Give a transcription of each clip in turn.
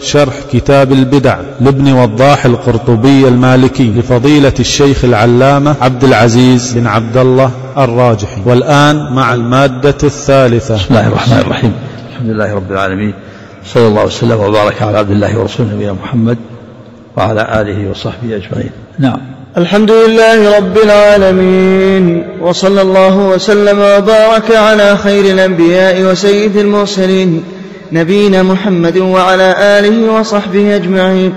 شرح كتاب البدع لابن وضاح القرطبي المالكي لفضيلة الشيخ العلامة عبد العزيز بن عبد الله الراجحي والآن مع المادة الثالثة. بسم الله الرحمن الرحيم. الحمد لله رب العالمين. صلى الله وسلم وبارك على عبد الله ورسوله نبينا محمد وعلى آله وصحبه أجمعين. نعم. الحمد لله رب العالمين وصلى الله وسلم وبارك على خير الأنبياء وسيد المرسلين. نبينا محمد وعلى آله وصحبه أجمعين.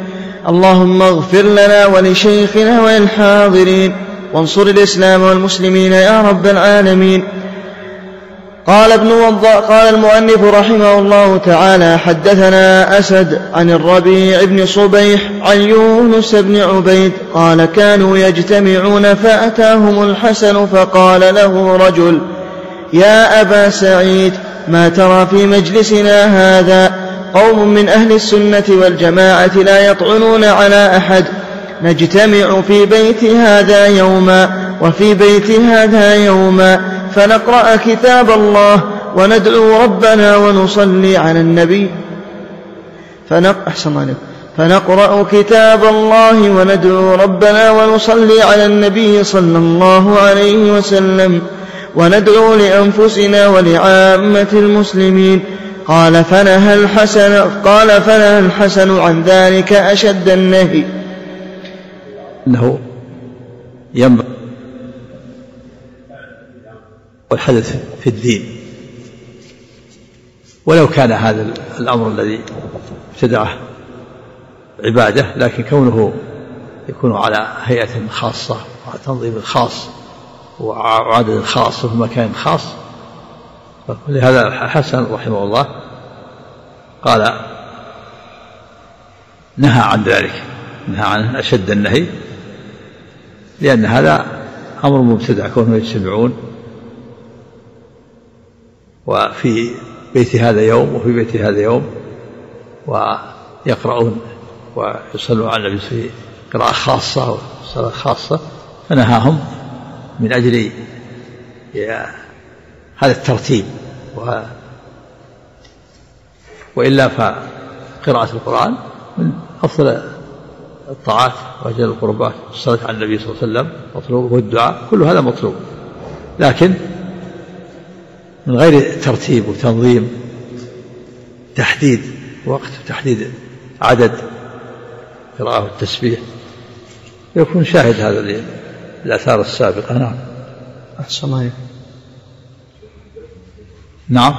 اللهم اغفر لنا ولشيخنا وللحاضرين. وانصر الإسلام والمسلمين يا رب العالمين. قال ابن وضاء قال المؤنف رحمه الله تعالى حدثنا أسد عن الربيع بن صبيح عن يونس بن عبيد قال كانوا يجتمعون فأتاهم الحسن فقال له رجل يا أبا سعيد ما ترى في مجلسنا هذا. قوم من أهل السنة والجماعة لا يطعنون على أحد. نجتمع في بيت هذا يوما وفي بيت هذا يوما فنقرأ كتاب الله وندعو ربنا ونصلي على النبي. فنق... أحسن عليكم فنقرأ كتاب الله وندعو ربنا ونصلي على النبي صلى الله عليه وسلم. وندعو لأنفسنا ولعامة المسلمين. قال فنهى الحسن قال فنهى الحسن عن ذلك أشد النهي. أنه ينبغي والحدث في الدين. ولو كان هذا الأمر الذي ابتدعه عبادة لكن كونه يكون على هيئة خاصة وعلى تنظيم خاص وعدد خاص وفي مكان خاص. ولهذا الحسن رحمه الله قال نهى عن ذلك نهى عن أشد النهي لأن هذا أمر مبتدع كونهم يجتمعون وفي بيت هذا يوم وفي بيت هذا يوم ويقرؤون ويصلون على النبي في قراءة خاصة وصلاة خاصة فنهاهم من أجل هذا الترتيب و وإلا فقراءة القرآن من أفضل الطاعات وأجل القربات الصلاة على النبي صلى الله عليه وسلم مطلوب والدعاء كل هذا مطلوب. لكن من غير ترتيب وتنظيم تحديد وقت وتحديد عدد قراءة التسبيح يكون شاهد هذا الآثار السابقة نعم. أحسن عليك نعم.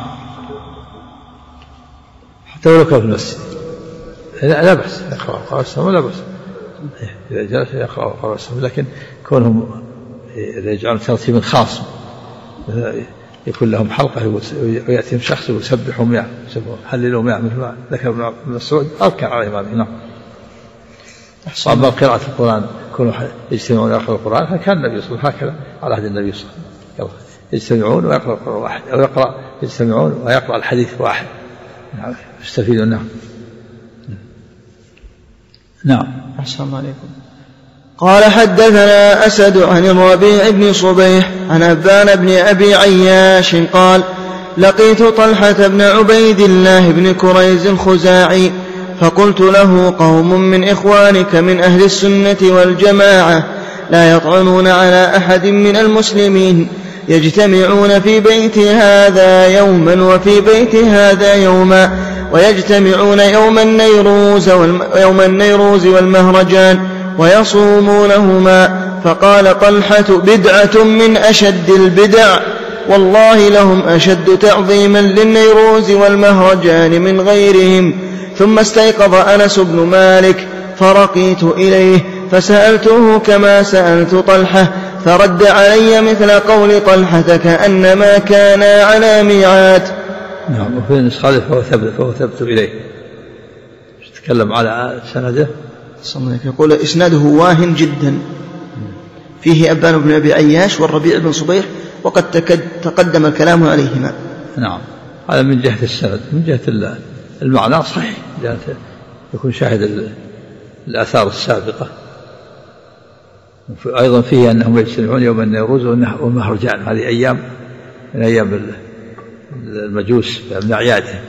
حتى ولو كان في المسجد. لا, لا بأس يقرأ قراءة السلام لا بأس إذا جلس يقرأ قراءة السلام لكن كونهم إذا يجعلون ترتيب خاص يكون لهم حلقة ويأتيهم شخص ويسبحوا مئة يحللوا مئة مثل ما ذكر ابن مسعود أذكر على الإمام نعم. أما قراءة القرآن يكونوا يجتمعون ويقرأوا القرآن فكان النبي صلى الله عليه وسلم هكذا على عهد النبي صلى الله عليه وسلم. يجتمعون ويقرأ القرآن واحد أو يقرأ يجتمعون ويقرأ الحديث واحد. نعم يستفيدون نعم. نعم. أحسن عليكم. قال حدثنا أسد عن الربيع بن صبيح عن أبان بن أبي عياش قال لقيت طلحة بن عبيد الله بن كريز الخزاعي فقلت له قوم من إخوانك من أهل السنة والجماعة لا يطعنون على أحد من المسلمين يجتمعون في بيت هذا يوما وفي بيت هذا يوما ويجتمعون يوم النيروز يوم النيروز والمهرجان ويصومونهما فقال طلحة بدعة من أشد البدع والله لهم أشد تعظيما للنيروز والمهرجان من غيرهم. ثم استيقظ أنس بن مالك فرقيت إليه فسألته كما سألت طلحة فرد علي مثل قول طلحة كأنما كانا على ميعاد. نعم وفي النسخة فهو ثبت فهو ثبت إليه. تكلم على سنده؟ يقول إسناده واهن جدا. فيه أبان بن أبي عياش والربيع بن صبيح وقد تقدم الكلام عليهما. نعم. هذا من جهة السند من جهة المعنى صحيح. جهة يكون شاهد الآثار السابقة. أيضا فيه أنهم يجتمعون يوم النيروز والمهرجان. هذه أيام من أيام المجوس من أعيادهم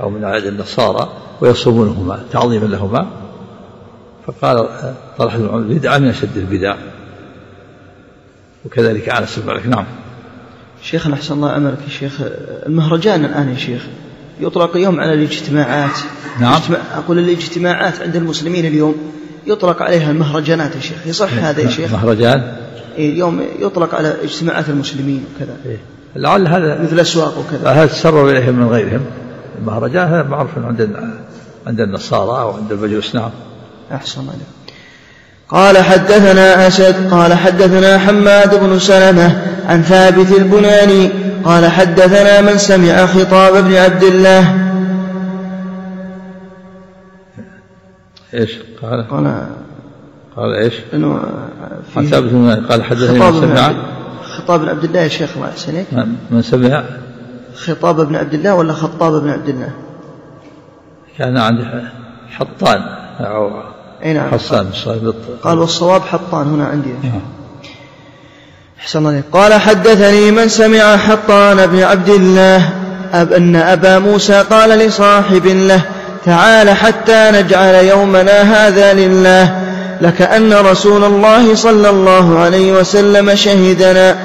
أو من أعياد النصارى ويصومونهما تعظيما لهما. فقال طلحة بن بدعة من أشد البدع. وكذلك بن مالك نعم. شيخنا أحسن الله عملك يا شيخ. المهرجان الآن يا شيخ. يطلق اليوم على الاجتماعات. نعم. اجتماع أقول الاجتماعات عند المسلمين اليوم يطلق عليها المهرجانات يا شيخ. يصح هذا يا شيخ؟ مهرجان إيه، اليوم يطلق على اجتماعات المسلمين وكذا. إيه. لعل هذا مثل أسواق وكذا. هذا تسرب إليهم من غيرهم. المهرجان هذا معروف عند عند النصارى أو عند المجوس نعم. أحسن الله قال حدثنا أسد قال حدثنا حماد بن سلمة عن ثابت البناني قال حدثنا من سمع خطاب ابن عبد الله إيش قال؟ قال قال إيش؟ إنه عن ثابت قال حدثني من ابن سمع خطاب بن عبد الله يا شيخ الله يحسنك من- من سمع خطاب ابن عبد الله ولا خطاب بن عبد الله؟ كان عند حطان أو إي نعم حصان قال والصواب حطان هنا عندي نعم. أحسن الله. قال حدثني من سمع حطان بن عبد الله أب أن أبا موسى قال لصاحب له تعال حتى نجعل يومنا هذا لله لكأن رسول الله صلى الله عليه وسلم شهدنا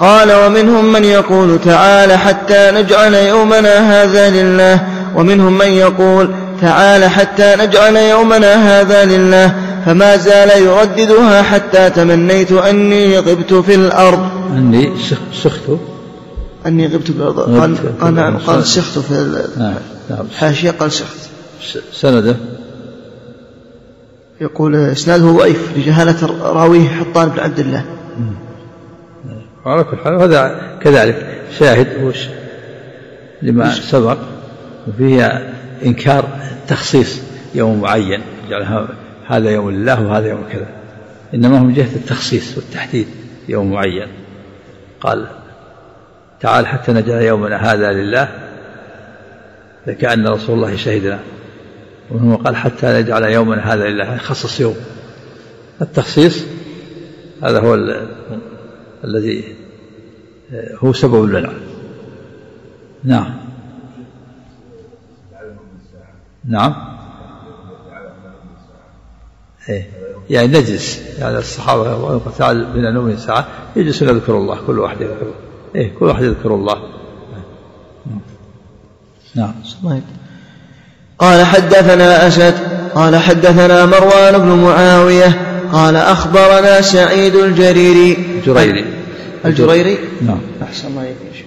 قال ومنهم من يقول تعال حتى نجعل يومنا هذا لله ومنهم من يقول تعال حتى نجعل يومنا هذا لله فما زال يرددها حتى تمنيت أني غبت في الأرض. أني سخ- سخت أني غبت في الأرض. قال, قال نعم الأرض. قال سخت في نعم. نعم. الحاشية قال سخت سنده. يقول إسناده ضعيف لجهالة راويه حطان بن عبد الله. على كل حال هذا كذلك. شاهد وش؟ لما سبق وفيه إنكار تخصيص يوم معين يجعل هذا يوم لله وهذا يوم كذا. إنما هو من جهة التخصيص والتحديد يوم معين. قال تعال حتى نجعل يومنا هذا لله. لكأن رسول الله شهدنا. وهو قال حتى نجعل يومنا هذا لله خصص يوم. التخصيص هذا هو ال- الذي هو سبب المنع نعم. نعم. إيه. يعني نجلس. يعني الصحابة تعال من النوم ساعة. يجلسون يذكر الله. كل واحد يذكر. إيه. كل واحد يذكر الله. نعم. قال حدثنا أسد. قال حدثنا مروان بن معاوية. قال أخبرنا سعيد الجريري. جريري الجريري؟ نعم. أحسن الله شيخ.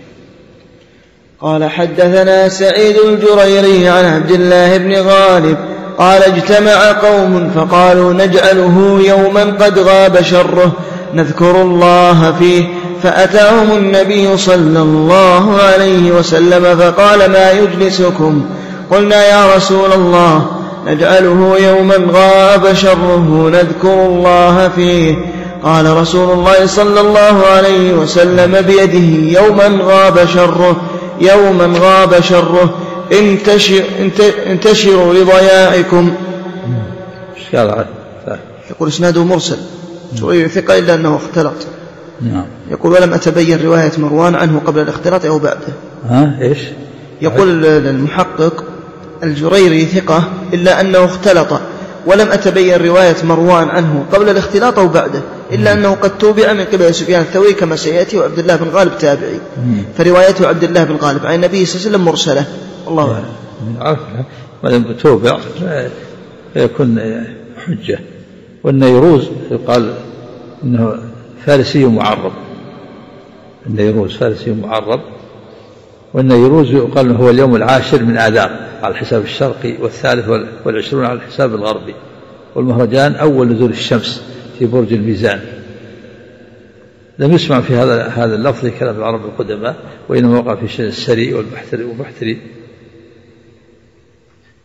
قال حدثنا سعيد الجريري عن عبد الله بن غالب قال اجتمع قوم فقالوا نجعله يوما قد غاب شره نذكر الله فيه فأتاهم النبي صلى الله عليه وسلم فقال ما يجلسكم؟ قلنا يا رسول الله نجعله يوما غاب شره نذكر الله فيه. قال رسول الله صلى الله عليه وسلم بيده يوما غاب شره يوما غاب شره. انتشر انت- انتشروا لضياعكم؟ يقول إسناده مرسل. شوي ثقة إلا أنه اختلط. نعم. يقول ولم أتبين رواية مروان عنه قبل الاختلاط أو بعده. ها؟ إيش؟ يقول المحقق الجريري ثقة إلا أنه اختلط. ولم أتبين رواية مروان عنه قبل الاختلاط أو بعده إلا أنه قد توبع من قبل سفيان الثوري كما سيأتي وعبد الله بن غالب تابعي. فروايته عبد الله بن غالب عن النبي صلى الله عليه وسلم مرسلة. الله أعلم. عرف ما دام توبع فيكون حجة. والنيروز يقال إنه فارسي معرب. النيروز فارسي معرب. والنيروز يقال هو اليوم العاشر من آذار على الحساب الشرقي والثالث وال- والعشرون على الحساب الغربي والمهرجان أول نزول الشمس في برج الميزان. لم يسمع في هذا هذا اللفظ كلام العرب القدماء وإنما وقع في شأن السري والبحتري والبحتري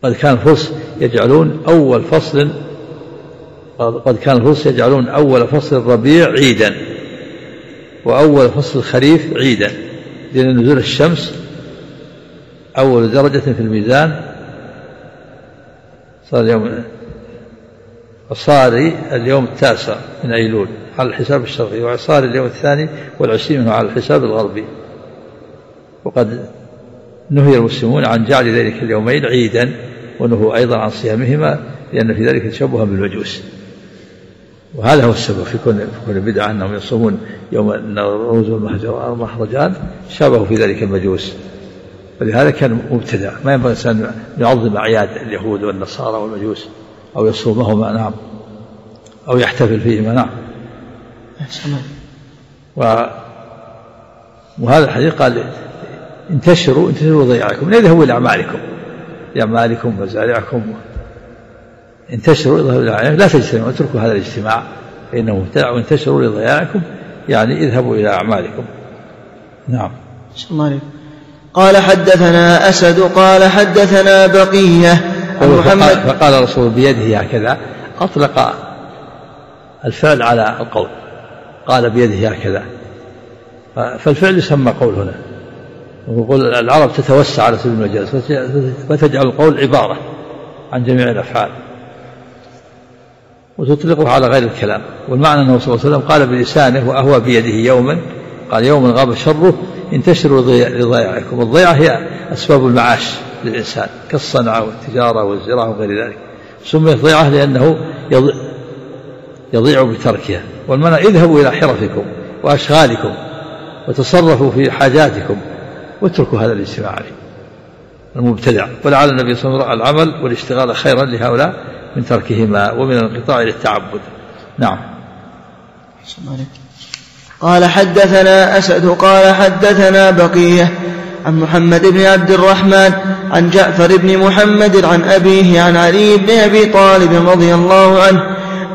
قد كان الفرس يجعلون أول فصل قد كان الفرس يجعلون أول فصل الربيع عيدا وأول فصل الخريف عيدا. لأن نزول الشمس أول درجة في الميزان صار اليوم عصاري اليوم التاسع من أيلول على الحساب الشرقي وعصاري اليوم الثاني والعشرين منه على الحساب الغربي. وقد نهي المسلمون عن جعل ذلك اليومين عيدا ونهوا أيضا عن صيامهما لأن في ذلك تشبها بالمجوس. وهذا هو السبب في كل في كل بدعة أنهم يصومون يوم الروز والمهرجان شابهوا في ذلك المجوس. ولهذا كان مبتدع. ما ينبغي أن يعظم أعياد اليهود والنصارى والمجوس أو يصومهما نعم. أو يحتفل فيهما نعم. و وهذا الحديث قال انتشروا انتشروا ضياعكم. لا يذهبوا أعمالكم؟ لأعمالكم وزارعكم انتشروا لا تجتمعوا اتركوا هذا الاجتماع فإنه مبتدع وانتشروا لضياعكم يعني اذهبوا إلى أعمالكم. نعم. الله. قال حدثنا أسد قال حدثنا بقية. محمد فقال الرسول بيده هكذا أطلق الفعل على القول. قال بيده هكذا. فالفعل يسمى قول هنا. ويقول العرب تتوسع على سبيل المجاز فتجعل القول عبارة عن جميع الأفعال. وتطلقه على غير الكلام. والمعنى أنه صلى الله عليه وسلم قال بلسانه وأهوى بيده يوما قال يوما غاب شره انتشروا لضياعكم. الضيعة هي أسباب المعاش للإنسان كالصنعة والتجارة والزراعة وغير ذلك. سميت ضيعة لأنه يضيع بتركها. والمعنى اذهبوا إلى حرفكم وأشغالكم وتصرفوا في حاجاتكم واتركوا هذا الاجتماع عليه. المبتدع. ولعل النبي صلى الله عليه وسلم العمل والاشتغال خيرا لهؤلاء من تركهما ومن الانقطاع إلى التعبد نعم قال حدثنا أسد قال حدثنا بقية عن محمد بن عبد الرحمن عن جعفر بن محمد عن أبيه عن علي بن أبي طالب رضي الله عنه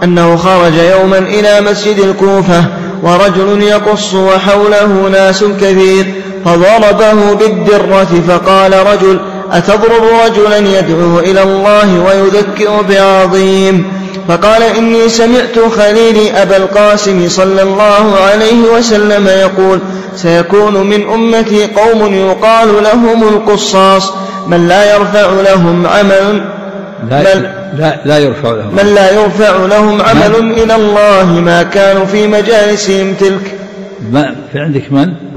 أنه خرج يوما إلى مسجد الكوفة ورجل يقص وحوله ناس كثير فضربه بالدرة فقال رجل أتضرب رجلا يدعو إلى الله ويذكر بعظيم؟ فقال إني سمعت خليلي أبا القاسم صلى الله عليه وسلم يقول سيكون من أمتي قوم يقال لهم القصاص من لا يرفع لهم عمل لا, لا, لا يرفع لهم. من لا يرفع لهم عمل إلى الله ما كانوا في مجالسهم تلك. ما في عندك من؟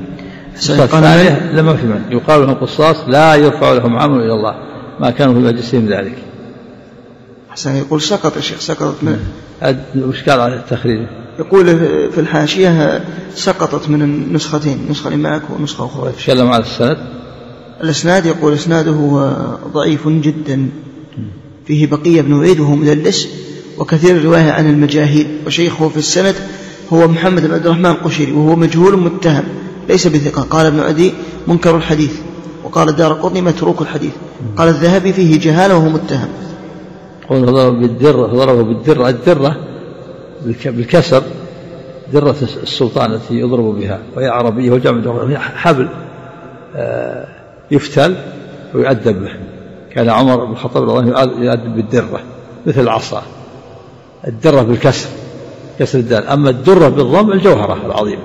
لما في من يقال لهم قصاص لا يرفع لهم عمل إلى الله ما كانوا في مجلسهم ذلك حسن يقول سقط يا شيخ سقطت من وش قال على التخريج؟ يقول في الحاشية سقطت من النسختين نسخة اللي معك ونسخة أخرى. تكلم على السند. الإسناد يقول إسناده ضعيف جدا. فيه بقية بن عيد وهو مدلس وكثير الرواية عن المجاهيل وشيخه في السند هو محمد بن عبد الرحمن القشيري وهو مجهول متهم. ليس بثقة. قال ابن عدي منكر الحديث. وقال الدار قطني متروك الحديث. قال الذهبي فيه جهالة وهو متهم. قول ضرب بالدرة ضربه بالدرة الدرة بالكسر درة السلطان التي يضرب بها وهي عربية وجمع حبل آه، يفتل ويؤدب به. كان عمر بن الخطاب رضي الله عنه يؤدب بالدرة مثل العصا. الدرة بالكسر كسر الدال. أما الدرة بالضم الجوهرة العظيمة.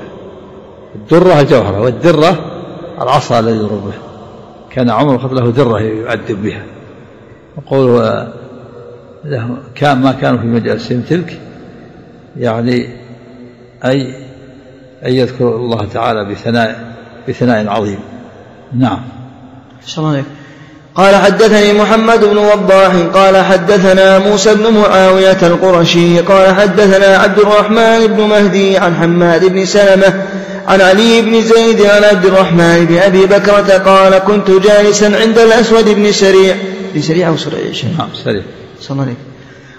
الدرة الجوهرة والدرة العصا الذي يضرب به. كان عمر الخطاب له درة يؤدب بها. وقوله كان ما كانوا في مجالسهم تلك يعني أي أن يذكر الله تعالى بثناء بثناء عظيم. نعم. الله قال حدثني محمد بن وضاح قال حدثنا موسى بن معاوية القرشي قال حدثنا عبد الرحمن بن مهدي عن حماد بن سلمة عن علي بن زيد عن عبد الرحمن بن أبي بكرة قال كنت جالسا عند الأسود بن سريع. بن سريع أو سريع نعم سريع. صلى الله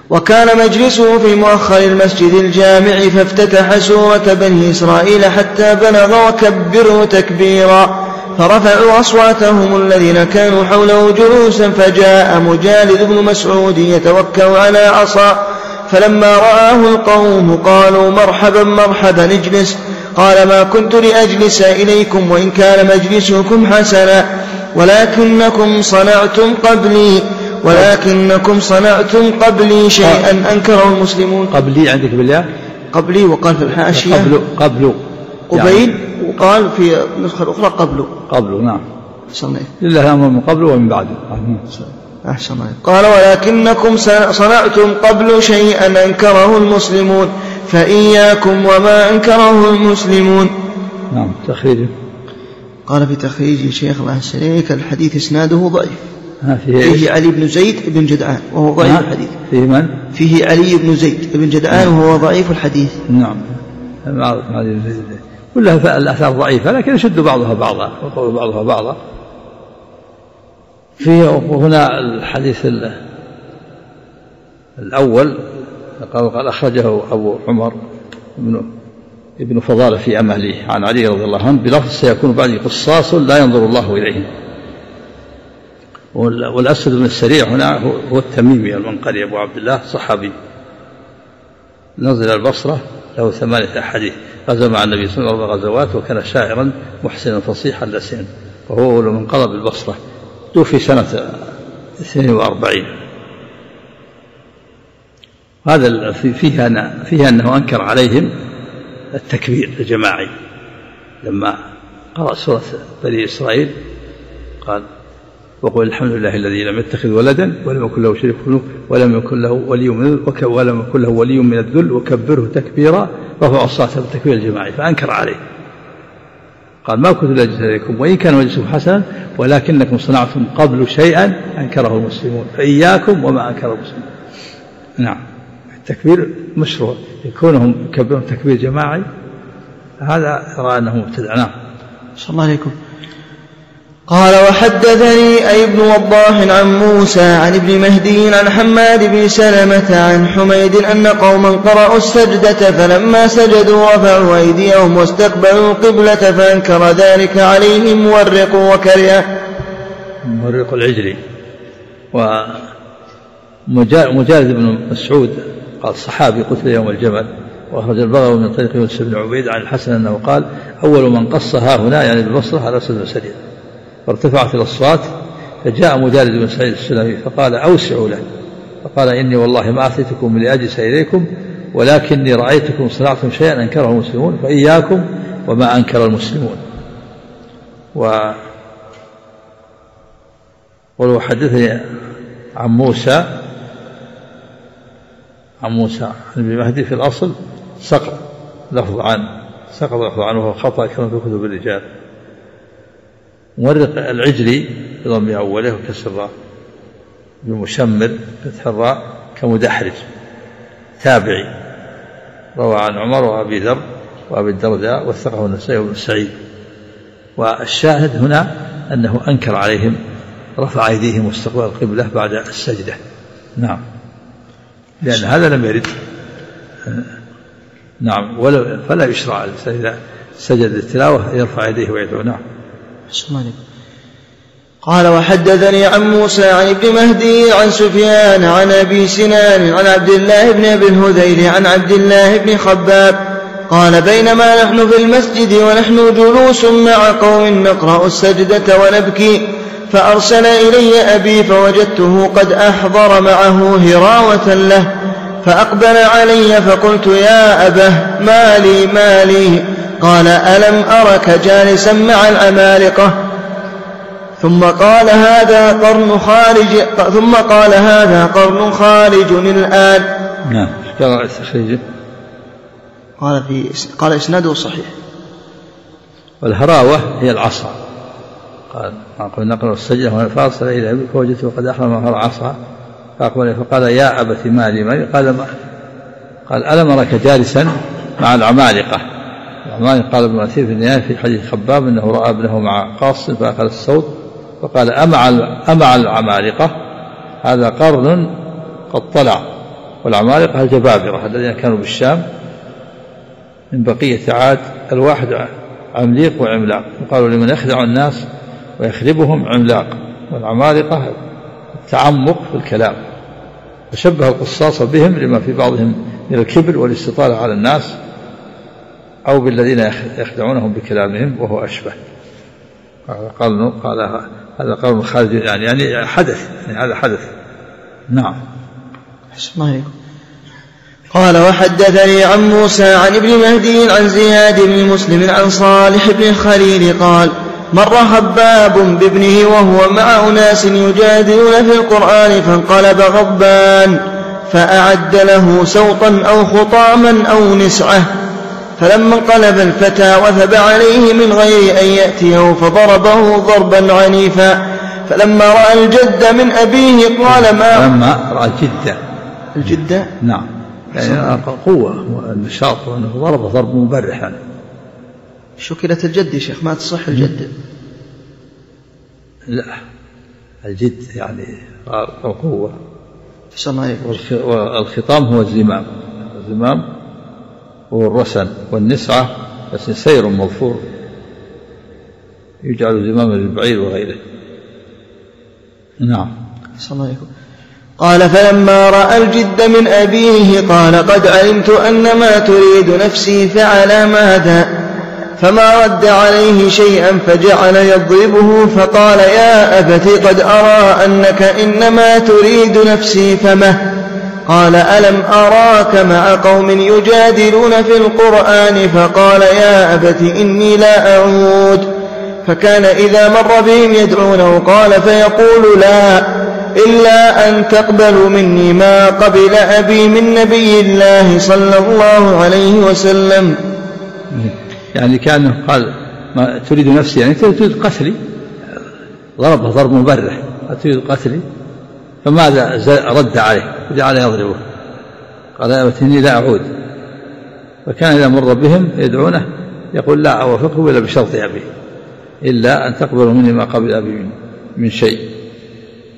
وكان مجلسه في مؤخر المسجد الجامع فافتتح سورة بني إسرائيل حتى بلغ وكبروا تكبيرا. فرفعوا أصواتهم الذين كانوا حوله جلوسا فجاء مجالد بن مسعود يتوكأ على عصا. فلما رآه القوم قالوا مرحبا مرحبا اجلس. قال ما كنت لأجلس إليكم وإن كان مجلسكم حسنا. ولكنكم صنعتم قبلي. ولكنكم صنعتم قبلي شيئا. أنكره المسلمون. قبلي عندك بالله؟ قبلي وقال في الحاشية. قبل قبل. قبيل يعني وقال في النسخة الأخرى قبل. قبل نعم. لله الأمر من قبل ومن بعد. أحسن قال ولكنكم صنعتم قبل شيئا أنكره المسلمون فإياكم وما أنكره المسلمون. نعم تخريجه قال في تخريج شيخ الله السليك الحديث إسناده ضعيف. فيه, فيه علي بن زيد بن جدعان وهو ضعيف الحديث. فيه من؟ فيه علي بن زيد بن جدعان وهو ضعيف الحديث. نعم معروف كلها الآثار ضعيفة لكن يشد بعضها بعضا وقول بعضها بعضا. في وهنا الحديث الأول قال قال أخرجه أبو عمر بن ابن فضالة في أمله عن علي رضي الله عنه بلفظ سيكون بعدي قصاص لا ينظر الله إليهم والأسد بن السريع هنا هو التميمي المنقري أبو عبد الله صحابي. نزل البصرة له ثمانية أحاديث. غزا مع النبي صلى الله عليه وسلم غزوات وكان شاعرا محسنا فصيحا لسنا وهو من قضى بالبصرة. توفي سنة 42 هذا فيها فيها أنه أنكر عليهم التكبير الجماعي. لما قرأ سورة بني إسرائيل قال وقل الحمد لله الذي لم يتخذ ولدا ولم يكن له شريك في ولم يكن له ولي من ولم يكن له ولي من الذل وكبره تكبيرا رفع الصلاة بالتكبير الجماعي فأنكر عليه. قال ما كنت لاجلس إليكم وإن كان مجلسكم حسنا ولكنكم صنعتم قبل شيئا أنكره المسلمون فإياكم وما أنكر المسلمون. نعم. التكبير مشروع يكونهم يكبرون تكبير جماعي هذا يرى أنه مبتدع. نعم. صلى الله عليكم. قال وحدثني أي ابن وضاح عن موسى عن ابن مهدي عن حماد بن سلمة عن حميد أن قوما قرأوا السجدة فلما سجدوا رفعوا أيديهم واستقبلوا القبلة فأنكر ذلك عليهم مورق وكره مورق العجلي ومجالد بن مسعود قال صحابي قتل يوم الجمل وأخرج البغوي من طريق يوسف بن عبيد عن الحسن أنه قال أول من قص ها هنا يعني بالبصرة على أسد بن فارتفعت الأصوات فجاء مجالد بن سعيد السلمي فقال أوسعوا له فقال إني والله ما أتيتكم لأجلس إليكم ولكني رأيتكم صنعتم شيئا أنكره المسلمون فإياكم وما أنكر المسلمون. و ولو حدثني عن موسى عن موسى عن ابن مهدي في الأصل سقط لفظ عن سقط لفظ عنه وهو خطأ كما في كتب الرجال. مورق العجلي بضم أوله وكسر بمشمر فتح الراء كمدحرج تابعي روى عن عمر وأبي ذر وأبي الدرداء وثقه النسائي وابن سعيد. والشاهد هنا أنه أنكر عليهم رفع أيديهم واستقبال القبلة بعد السجدة. نعم. لأن هذا لم يرد. نعم. ولا فلا يشرع إذا سجد التلاوة يرفع يديه ويدعو. نعم. قال وحدثني عن موسى عن ابن مهدي عن سفيان عن أبي سنان عن عبد الله بن أبي الهذيل عن عبد الله بن خباب قال بينما نحن في المسجد ونحن جلوس مع قوم نقرأ السجدة ونبكي فأرسل إلي أبي فوجدته قد أحضر معه هراوة له فأقبل علي فقلت يا ابه ما لي ما لي قال ألم أرك جالسا مع العمالقة؟ ثم قال هذا قرن خارج ثم قال هذا قرن خارج الآن. نعم. قال تخريجه قال في قال إسناده صحيح. والهراوة هي العصا. قال نقل السجدة فأرسل إلى أبي فوجدته قد أحرم هر عصا. فأقبل فقال يا أبت ما لي ما قال ما قال ألم أرك جالسا مع العمالقة؟ الرحمن قال ابن أثير في النهاية في حديث خباب أنه رأى ابنه مع قاص فأخذ الصوت فقال أمع أمع العمالقة؟ هذا قرن قد طلع والعمالقة الجبابرة الذين كانوا بالشام من بقية عاد الواحد عمليق وعملاق. وقالوا لمن يخدع الناس ويخربهم عملاق والعمالقة التعمق في الكلام. فشبه القصاص بهم لما في بعضهم من الكبر والاستطالة على الناس أو بالذين يخدعونهم بكلامهم وهو أشبه. قال قال هذا قول خارج يعني يعني حدث يعني هذا حدث. نعم. الله قال وحدثني عن موسى عن ابن مهدي عن زياد بن مسلم عن صالح بن الخليل قال مر خباب بابنه وهو مع أناس يجادلون في القرآن فانقلب غضبان فأعد له سوطا أو خطاما أو نسعة فلما انقلب الفتى وثب عليه من غير أن يأتيه فضربه ضربا عنيفا فلما رأى الجد من أبيه قال ما لما رأى الجدة الجدة نعم. يعني قوة والنشاط وأنه ضرب ضرب مبرح يعني. شكلت الجد يا شيخ ما تصح الجد. لا الجد يعني القوة. والخطام هو الزمام. الزمام هو الرسن والنسعة بس سير مظفور يجعل زماما للبعير وغيره. نعم. عليكم قال فلما رأى الجد من أبيه قال قد علمت أن ما تريد نفسي فعلى ماذا؟ فما رد عليه شيئا فجعل يضربه فقال يا أبت قد أرى أنك إنما تريد نفسي فمه. قال ألم أراك مع قوم يجادلون في القرآن؟ فقال يا أبت إني لا أعود. فكان إذا مر بهم يدعونه قال فيقول لا إلا أن تقبلوا مني ما قبل أبي من نبي الله صلى الله عليه وسلم. يعني كأنه قال ما تريد نفسي يعني تريد قتلي. ضربه ضرب مبرح تريد قتلي. فماذا رد عليه؟ وجعل يضربه. قال يا إني لا أعود. فكان إذا مر بهم يدعونه يقول لا أوافقه إلا بشرط أبي إلا أن تقبلوا مني ما قبل أبي من شيء.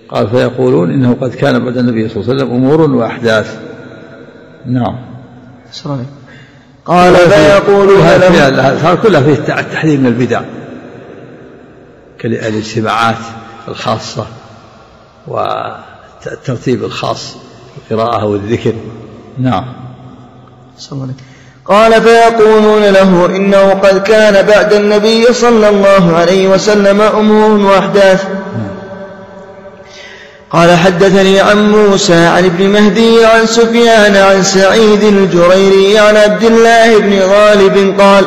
قال فيقولون إنه قد كان بعد النبي صلى الله عليه وسلم أمور وأحداث. نعم. صحيح. قال فيقول هذا كلها فيه التحذير من البدع. كالاجتماعات الخاصة والترتيب الخاص القراءة والذكر. نعم. قال فيقولون له إنه قد كان بعد النبي صلى الله عليه وسلم أمور وأحداث. قال حدثني عن موسى عن ابن مهدي عن سفيان عن سعيد الجريري عن عبد الله بن غالب قال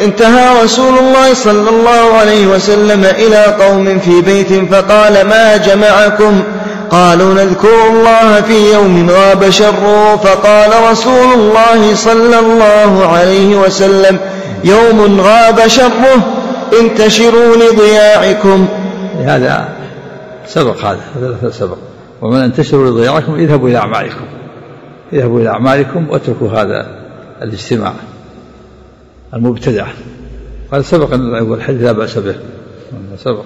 انتهى رسول الله صلى الله عليه وسلم إلى قوم في بيت فقال ما جمعكم؟ قالوا نذكر الله في يوم غاب شره. فقال رسول الله صلى الله عليه وسلم يوم غاب شره انتشروا لضياعكم. هذا سبق هذا هذا سبق. ومن انتشروا لضياعكم اذهبوا إلى أعمالكم. اذهبوا إلى أعمالكم واتركوا هذا الاجتماع المبتدع. قال سبق أن الحديث لا بأس به. سبق.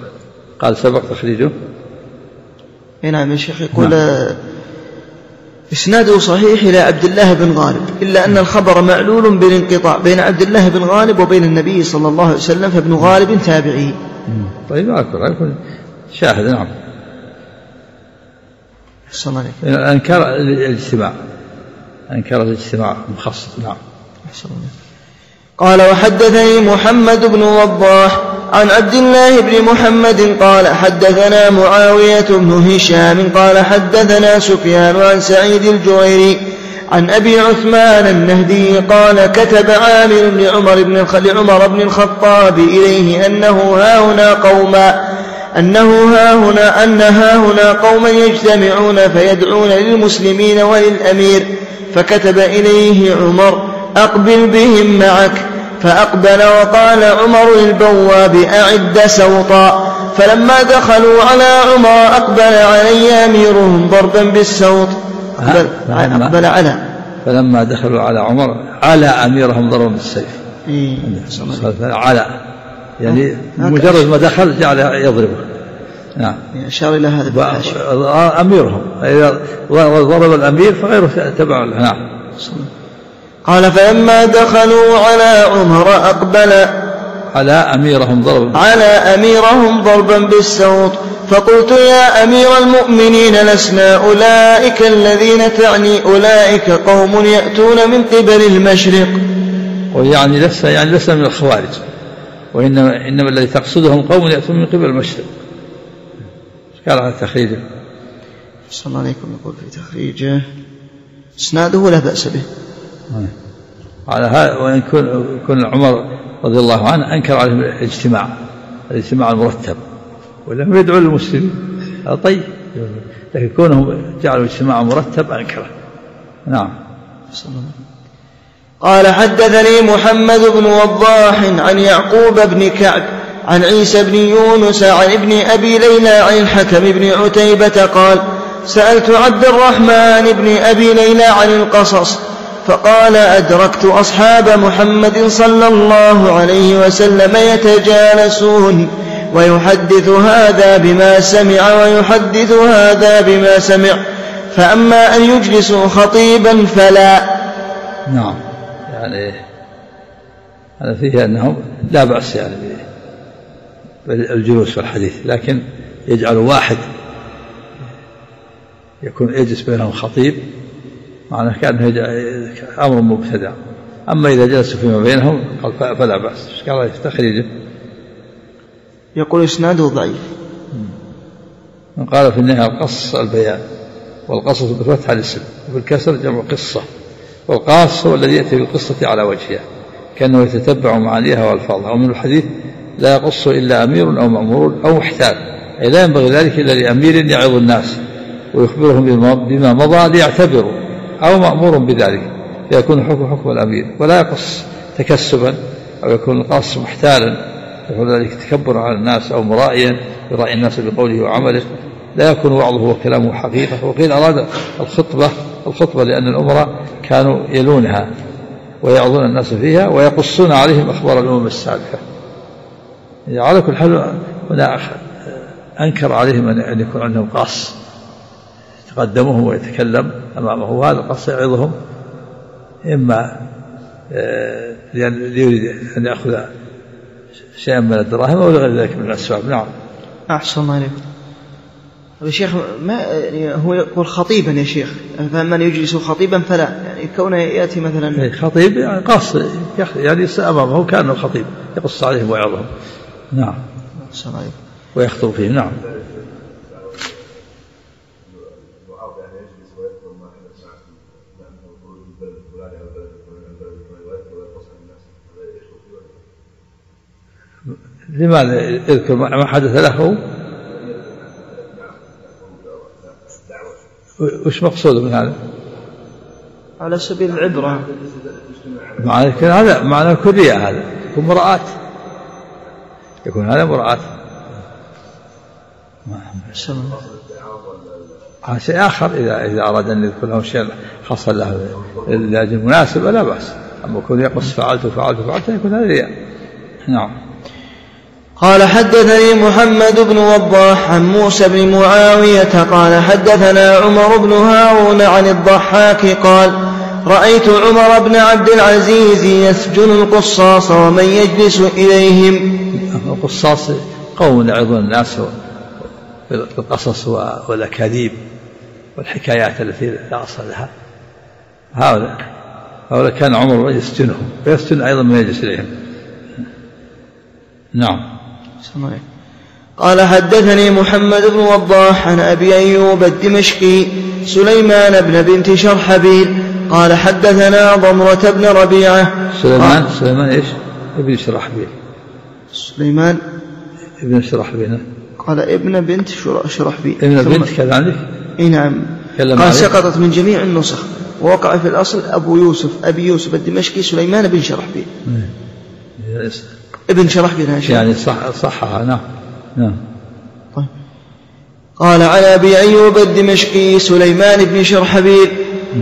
قال سبق تخريجه. نعم يا شيخ يقول نعم. إسناده صحيح إلى عبد الله بن غالب إلا أن الخبر معلول بالانقطاع بين عبد الله بن غالب وبين النبي صلى الله عليه وسلم فابن غالب تابعي. طيب أكبر. شاهد نعم. أنكر الاجتماع. أنكر الاجتماع مخصص نعم. قال وحدثني محمد بن وضاح عن عبد الله بن محمد قال حدثنا معاوية بن هشام قال حدثنا سفيان عن سعيد الجويري عن أبي عثمان النهدي قال كتب عامر بن عمر بن لعمر بن الخطاب إليه أنه ها هنا قوما أنه ها هنا أن ها هنا قوما يجتمعون فيدعون للمسلمين وللأمير. فكتب إليه عمر أقبل بهم معك. فأقبل وقال عمر للبواب أعد سوطا. فلما دخلوا على عمر أقبل علي أميرهم ضربا بالسوط أقبل, أقبل على. فلما دخلوا على عمر على أميرهم ضربا بالسيف. إيه. على. يعني مجرد ما دخل جعل يضربه. نعم. أشار إلى هذا أميرهم. إذا ضرب الأمير فغيره تبع نعم. قال فلما دخلوا على عمر أقبل. على أميرهم ضربا. على أميرهم ضربا بالسوط. فقلت يا أمير المؤمنين لسنا أولئك الذين تعني أولئك قوم يأتون من قبل المشرق. ويعني لسنا يعني لسنا من الخوارج. وإنما إنما الذي تقصدهم قوم يأتون من قبل المشرق. قال على تخريجه؟ صلى الله عليكم. يقول في تخريجه إسناده لا بأس به. على هذا وإن كن عمر رضي الله عنه أنكر عليهم الاجتماع الاجتماع المرتب ولم يدعو للمسلمين طيب. لكن كونهم جعلوا اجتماع مرتب أنكره. نعم. قال حدثني محمد بن وضاح عن يعقوب بن كعب عن عيسى بن يونس عن ابن أبي ليلى عن الحكم بن عتيبة قال سألت عبد الرحمن بن أبي ليلى عن القصص فقال أدركت أصحاب محمد صلى الله عليه وسلم يتجالسون ويحدث هذا بما سمع ويحدث هذا بما سمع فأما أن يجلسوا خطيبا فلا. نعم. يعني هذا فيه أنهم لا بأس يعني بالجلوس والحديث لكن يجعل واحد يكون يجلس بينهم خطيب معناه كأنه أمر مبتدع. أما إذا جلسوا فيما بينهم قال فلا بأس. قال تخريجه يقول إسناده ضعيف. قال في النهاية القص البيان والقصص بفتح الاسم وبالكسر جمع قصة. والقاص هو الذي يأتي بالقصة على وجهها كأنه يتتبع معانيها وألفاظها ومن الحديث لا يقص إلا أمير أو مأمور أو محتال أي لا ينبغي ذلك إلا لأمير يعظ الناس ويخبرهم بما مضى ليعتبروا أو مأمور بذلك فيكون حكم حكم الأمير. ولا يقص تكسبا أو يكون القاص محتالا يكون ذلك تكبرا على الناس أو مرائيا يراعي الناس بقوله وعمله. لا يكون وعظه وكلامه حقيقة. وقيل أراد الخطبة الخطبة لأن الأمراء كانوا يلونها ويعظون الناس فيها ويقصون عليهم أخبار الأمم السابقة. على كل حال هنا أنكر عليهم أن يكون عندهم قاص يتقدمهم ويتكلم أمامه وهذا القص يعظهم إما آه، لأن يريد أن يأخذ شيئا من الدراهم أو لغير ذلك من الأسباب. نعم. أحسن الله يا شيخ ما يعني هو يقول خطيبا يا شيخ فمن يجلس خطيبا فلا يعني كونه يأتي مثلا إيه، خطيب يعني قاص يعني امامه كأنه خطيب يقص عليهم ويعظهم نعم. ويخطب فيهم نعم. لماذا يذكر ما حدث له؟ وش مقصود من هذا؟ على سبيل العبرة. معنى هذا معنى كلية هذا. يكون مراعاة. يكون هذا مراعاة. هذا شيء آخر إذا إذا أراد أن يذكر له شيء حصل له. لأجل مناسبة لا بأس. أما يكون يقص فعلت وفعلت وفعلت يكون هذا رياء. نعم. قال حدثني محمد بن وضاح عن موسى بن معاوية قال حدثنا عمر بن هارون عن الضحاك قال رأيت عمر بن عبد العزيز يسجن القصاص ومن يجلس إليهم. القصاص قوم يعظون الناس بالقصص والأكاذيب والحكايات التي لا أصل لها. هؤلاء هؤلاء كان عمر يسجنهم ويسجن أيضا من يجلس إليهم. نعم. قال حدثني محمد بن وضاح عن أبي أيوب الدمشقي سليمان بن بنت شرحبيل. قال حدثنا ضمرة بن ربيعة. سليمان سليمان إيش؟ ابن شرحبيل. سليمان. ابن شرحبيل قال ابن بنت شرحبيل. ابن بنت كذا عندك؟ إي نعم. قال سقطت من جميع النسخ. ووقع في الأصل أبو يوسف أبي يوسف الدمشقي سليمان بن شرحبيل. ابن شرحبيل يعني صح صحها نعم نعم. طيب. قال عن أبي أيوب الدمشقي سليمان بن شرحبيل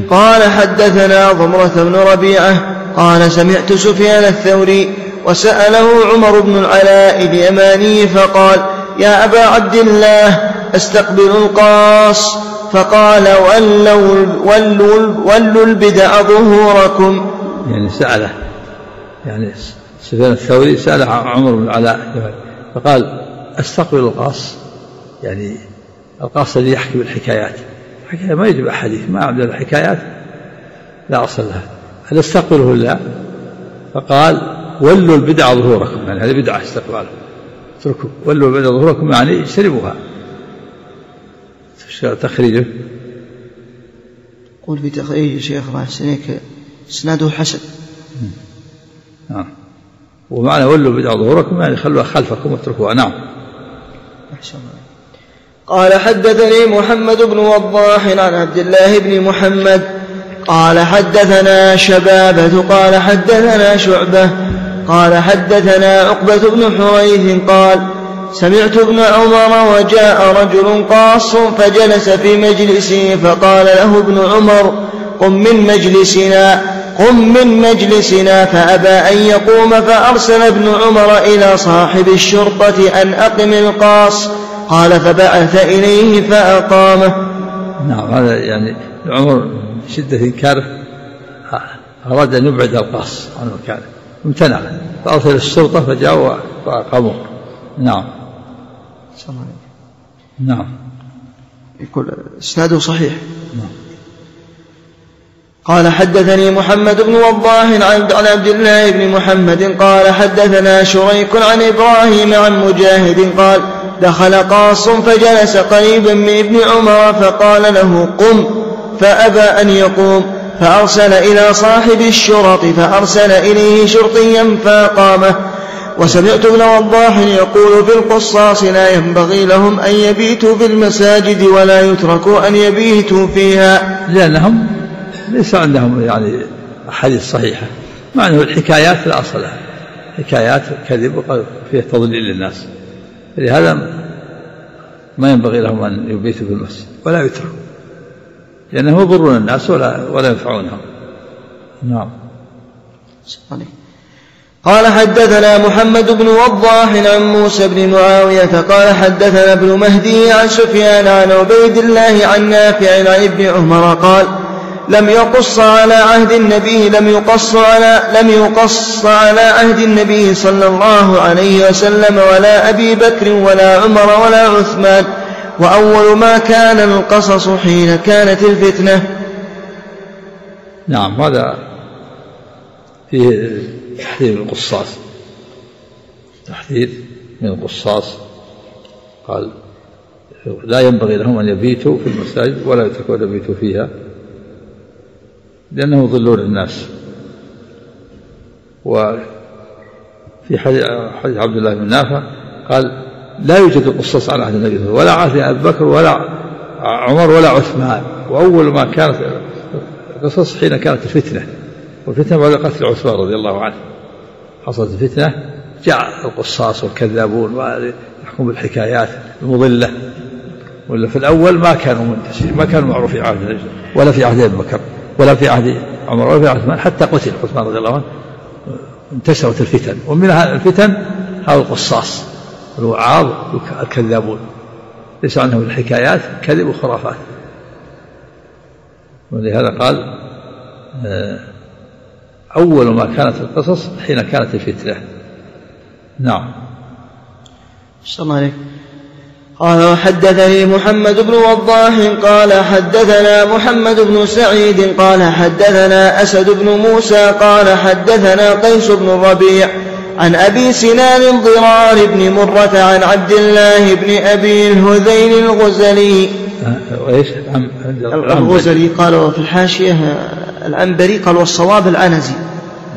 قال حدثنا ضمرة بن ربيعة قال سمعت سفيان الثوري وسأله عمر بن العلاء اليماني فقال يا أبا عبد الله أستقبل القاص. فقال ولوا ولوا ولوا البدع ظهوركم. يعني سأله يعني سفيان الثوري سأل عمر بن العلاء فقال أستقبل القاص. يعني القاص الذي يحكي بالحكايات. الحكاية ما يجب أحاديث ما عندنا الحكايات لا أصل لها. هل أستقبله لا؟ فقال ولوا البدع ظهوركم. يعني هذه بدعة استقبال. اتركوا. ولوا البدع ظهوركم يعني اجتنبوها. تخريجه؟ قول في تخريج شيخ الله إسناده حسن. نعم ومعنى ولوا بدع ظهوركم يعني خلوها خلفكم واتركوها. نعم. قال حدثني محمد بن وضاح عن عبد الله بن محمد. قال حدثنا شبابة. قال حدثنا شعبة. قال حدثنا عقبة بن حريث. قال سمعت ابن عمر وجاء رجل قاص فجلس في مجلسه فقال له ابن عمر قم من مجلسنا. قم من مجلسنا فأبى أن يقوم فأرسل ابن عمر إلى صاحب الشرطة أن أقم القاص. قال فبعث إليه فأقامه. نعم هذا يعني عمر شدة إنكاره. أراد أن يبعد القاص عن مكانه امتنع. فأرسل الشرطة فجاءوا فأقاموه. نعم. نعم. يقول إسناده صحيح. نعم. قال حدثني محمد بن وضاح عن عبد الله بن محمد قال حدثنا شريك عن إبراهيم عن مجاهد قال دخل قاص فجلس قريبا من ابن عمر فقال له قم فأبى أن يقوم فأرسل إلى صاحب الشرط فأرسل إليه شرطيا فأقامه. وسمعت ابن وضاح يقول في القصاص لا ينبغي لهم أن يبيتوا في المساجد ولا يتركوا أن يبيتوا فيها. لأنهم ليس عندهم يعني أحاديث صحيحة. مع أنه الحكايات لا أصل لها. حكايات كذب فيها تضليل للناس. لهذا ما ينبغي لهم أن يبيتوا في المسجد ولا يتركوا. لأنهم يضرون الناس ولا ولا ينفعونهم. نعم. قال حدثنا محمد بن وضاح عن موسى بن معاوية قال حدثنا ابن مهدي عن سفيان عن عبيد الله عن نافع عن ابن عمر قال لم يقص على عهد النبي لم يقص على لم يقص على عهد النبي صلى الله عليه وسلم ولا أبي بكر ولا عمر ولا عثمان. وأول ما كان القصص حين كانت الفتنة. نعم هذا فيه تحذير القصاص. تحذير من القصاص. قال لا ينبغي لهم أن يبيتوا في المساجد ولا يتركوا أن يبيتوا فيها. لأنهم يضلون الناس. وفي حديث عبد الله بن نافع قال لا يوجد القصص على عهد النبي ولا عهد أبي بكر ولا عمر ولا عثمان. وأول ما كانت القصص حين كانت الفتنة. والفتنة بعد قتل عثمان رضي الله عنه. حصلت الفتنة جاء القصاص والكذابون ويحكم بالحكايات المضلة. ولا في الأول ما كانوا منتشرين ما كانوا معروفين في عهد ولا في عهد أبي بكر. ولا في عهد عمر ولا في عهد عثمان حتى قتل عثمان رضي الله عنه انتشرت الفتن. ومن الفتن هذا القصاص الوعاظ الكذابون. ليس عنهم الحكايات كذب وخرافات. ولهذا قال آه، أول ما كانت القصص حين كانت الفتنة. نعم. السلام عليكم. قال وحدثني محمد بن وضاح قال حدثنا محمد بن سعيد قال حدثنا أسد بن موسى قال حدثنا قيس بن الربيع عن أبي سنان ضرار بن مرة عن عبد الله بن أبي الهذيل الغزلي. إيش؟ الغزلي قال وفي الحاشية العنبري قال والصواب العنزي.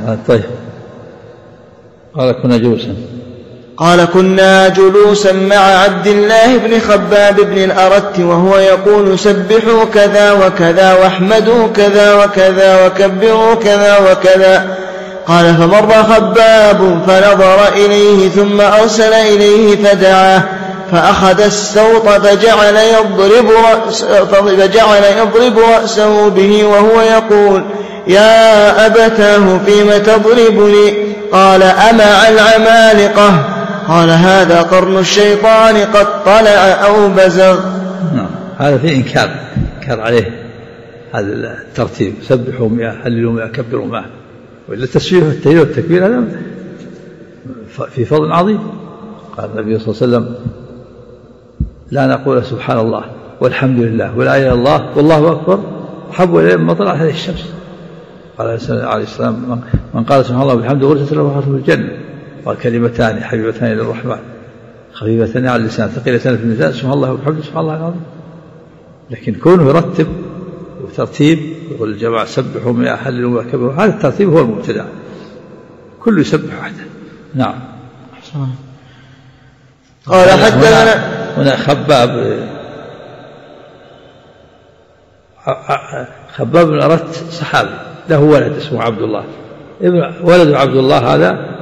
آه، طيب. قال كنا جلوسا. قال كنا جلوسا مع عبد الله بن خباب بن الأرت وهو يقول سبحوا كذا وكذا واحمدوا كذا وكذا وكبروا كذا وكذا. قال فمر خباب فنظر إليه ثم أرسل إليه فدعاه فأخذ السوط فجعل يضرب فجعل يضرب رأسه به وهو يقول يا أبتاه فيم تضربني؟ قال أمع العمالقة قال هذا قرن الشيطان قد طلع أو بزغ. نعم هذا في إنكار إنكار عليه. هذا الترتيب سبحوا مئة هللوا مئة كبروا مئة وإلا التسبيح والتهليل والتكبير هذا في فضل عظيم. قال النبي صلى الله عليه وسلم لا نقول سبحان الله والحمد لله ولا إله إلا الله والله أكبر أحب إليه مما طلعت عليه الشمس. قال عليه السلام من قال سبحان الله والحمد غرست له في الجنة. قال كلمتان حبيبتان إلى الرحمن. خفيفتان على اللسان ثقيلتان في الميزان. سبحان الله وبحمده سبحان الله العظيم. لكن كونه يرتب وترتيب يقول الجماعة سبحوا مئة حللوا وكبروا هذا الترتيب هو المبتدع كل يسبح وحده. نعم. قال حدثنا هنا خباب. خباب بن أردت صحابي. له ولد اسمه عبد الله. ابن ولد عبد الله هذا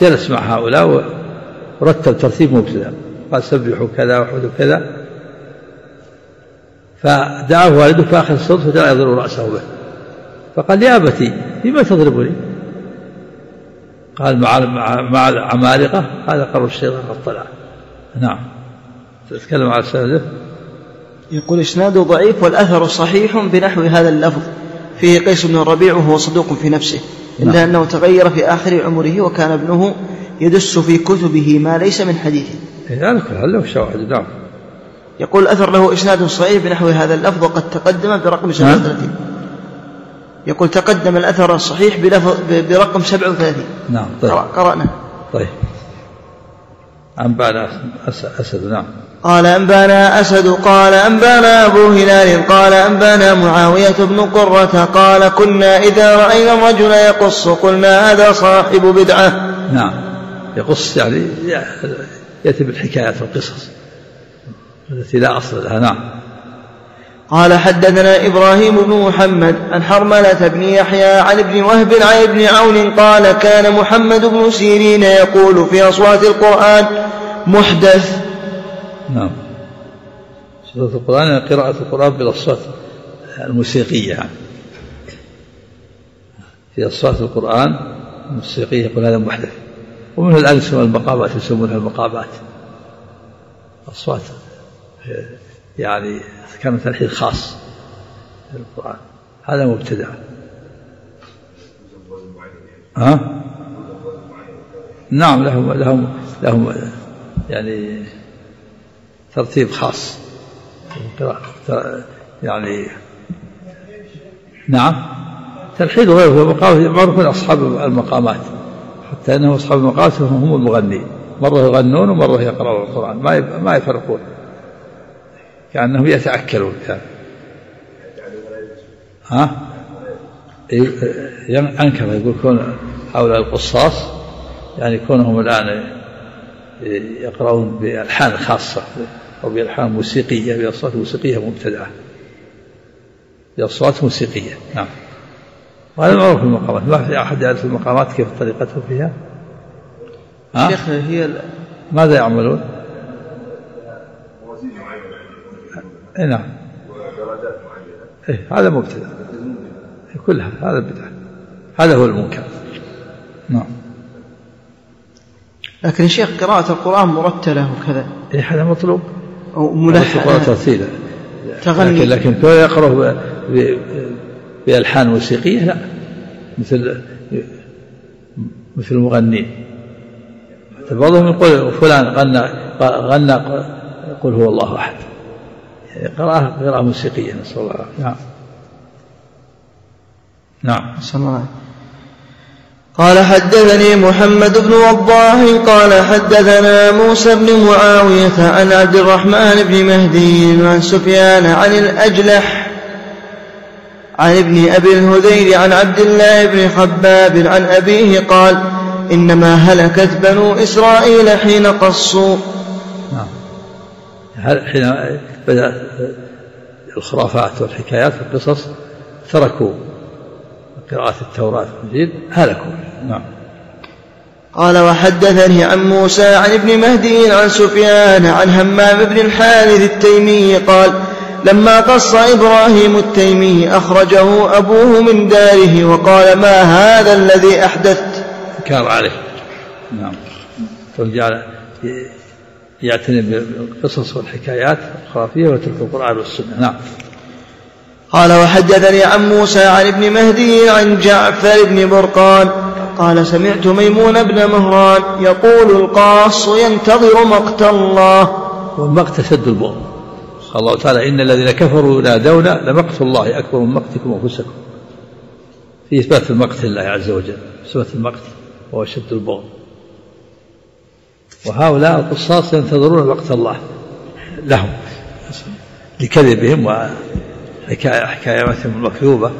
جلس مع هؤلاء ورتب ترتيب مبتدا. قال سبحوا كذا وحدوا كذا. فدعاه والده فأخذ الصوت فجعل يضرب رأسه به. فقال يا أبتي لما تضربني؟ قال مع مع العمالقة؟ هذا قرر الشيطان قد طلع. نعم. تتكلم على السند؟ يقول إسناده ضعيف والأثر صحيح بنحو هذا اللفظ. فيه قيس بن الربيع وهو صدوق في نفسه. إلا نعم. أنه تغير في آخر عمره وكان ابنه يدس في كتبه ما ليس من حديثه ذلك هل له شواهد؟ نعم. يقول الأثر له إسناد صحيح بنحو هذا اللفظ وقد تقدم برقم 37 نعم. يقول تقدم الأثر الصحيح برقم 37 نعم طيب. قرأنا. طيب. أنبانا أسد نعم. قال أنبانا أسد قال أنبانا أبو هلال قال أنبانا معاوية بن قرة قال كنا إذا رأينا الرجل يقص قلنا هذا صاحب بدعة. نعم. يقص يعني يأتي بالحكايات والقصص التي لا أصل لها نعم. قال حدثنا إبراهيم بن محمد عن حرملة بن يحيى عن ابن وهب عن ابن عون قال كان محمد بن سيرين يقول في أصوات القرآن محدث. نعم. سورة القرآن قراءة القرآن بالأصوات الموسيقية. يعني. في أصوات القرآن الموسيقية يقول هذا محدث. ومن الآن يسمى المقامات يسمونها المقامات أصوات يعني كان تلحين خاص في القرآن. هذا مبتدع ها؟ نعم لهم لهم لهم يعني ترتيب خاص. يعني نعم. تلحين غيره معروف أصحاب المقامات. حتى أنه أصحاب المقامات هم المغنين. مرة يغنون ومرة يقرأون القرآن. ما ما يفرقون. كأنهم يتأكلون كان. ها؟ أنكر يقول كون هؤلاء القصاص يعني كونهم الآن يقرأون بألحان خاصة أو بألحان موسيقية بأصوات موسيقية مبتدعة. بأصوات موسيقية نعم. وهذا معروف في المقامات. ما في أحد يعرف المقامات كيف طريقتهم فيها؟ ها؟ شيخ هي ماذا يعملون؟ اي نعم. إيه هذا مبتدع. كلها هذا بدعة. هذا هو المنكر. نعم. لكن شيخ قراءة القرآن مرتلة وكذا. إيه هذا مطلوب. أو ملحنة ترتيلا تغني. لكن لكن يقرأ بألحان موسيقية؟ لا. مثل مثل المغنين. بعضهم يقول فلان غنى غنى قل هو الله أحد. قراءة قراءة موسيقية نسأل الله العافية. نعم. نعم. نسأل الله. قال حدثني محمد بن وضاح قال حدثنا موسى بن معاوية عن عبد الرحمن بن مهدي عن سفيان عن الأجلح عن ابن أبي الهذيل عن عبد الله بن خباب عن أبيه قال إنما هلكت بنو إسرائيل حين قصوا. نعم. حين بدأت الخرافات والحكايات والقصص تركوا قراءة التوراة والإنجيل هلكوا. نعم. قال وحدثني عن موسى عن ابن مهدي عن سفيان عن همام بن الحارث التيمي قال لما قص إبراهيم التيمي أخرجه أبوه من داره وقال ما هذا الذي أحدثت؟ كار عليه. نعم. فجعل يعتني بالقصص والحكايات الخرافية ويترك القرآن والسنة. نعم. قال وحدثني عن موسى عن ابن مهدي عن جعفر بن برقان قال سمعت ميمون بن مهران يقول القاص ينتظر مقت الله. والمقت سد البغض قال الله تعالى إن الذين كفروا ينادون لمقت الله أكبر من مقتكم أنفسكم. في إثبات المقت لله عز وجل إثبات المقت وهو شد البغض وهؤلاء القصاص ينتظرون وقت الله لهم لكذبهم وحكاياتهم المكذوبة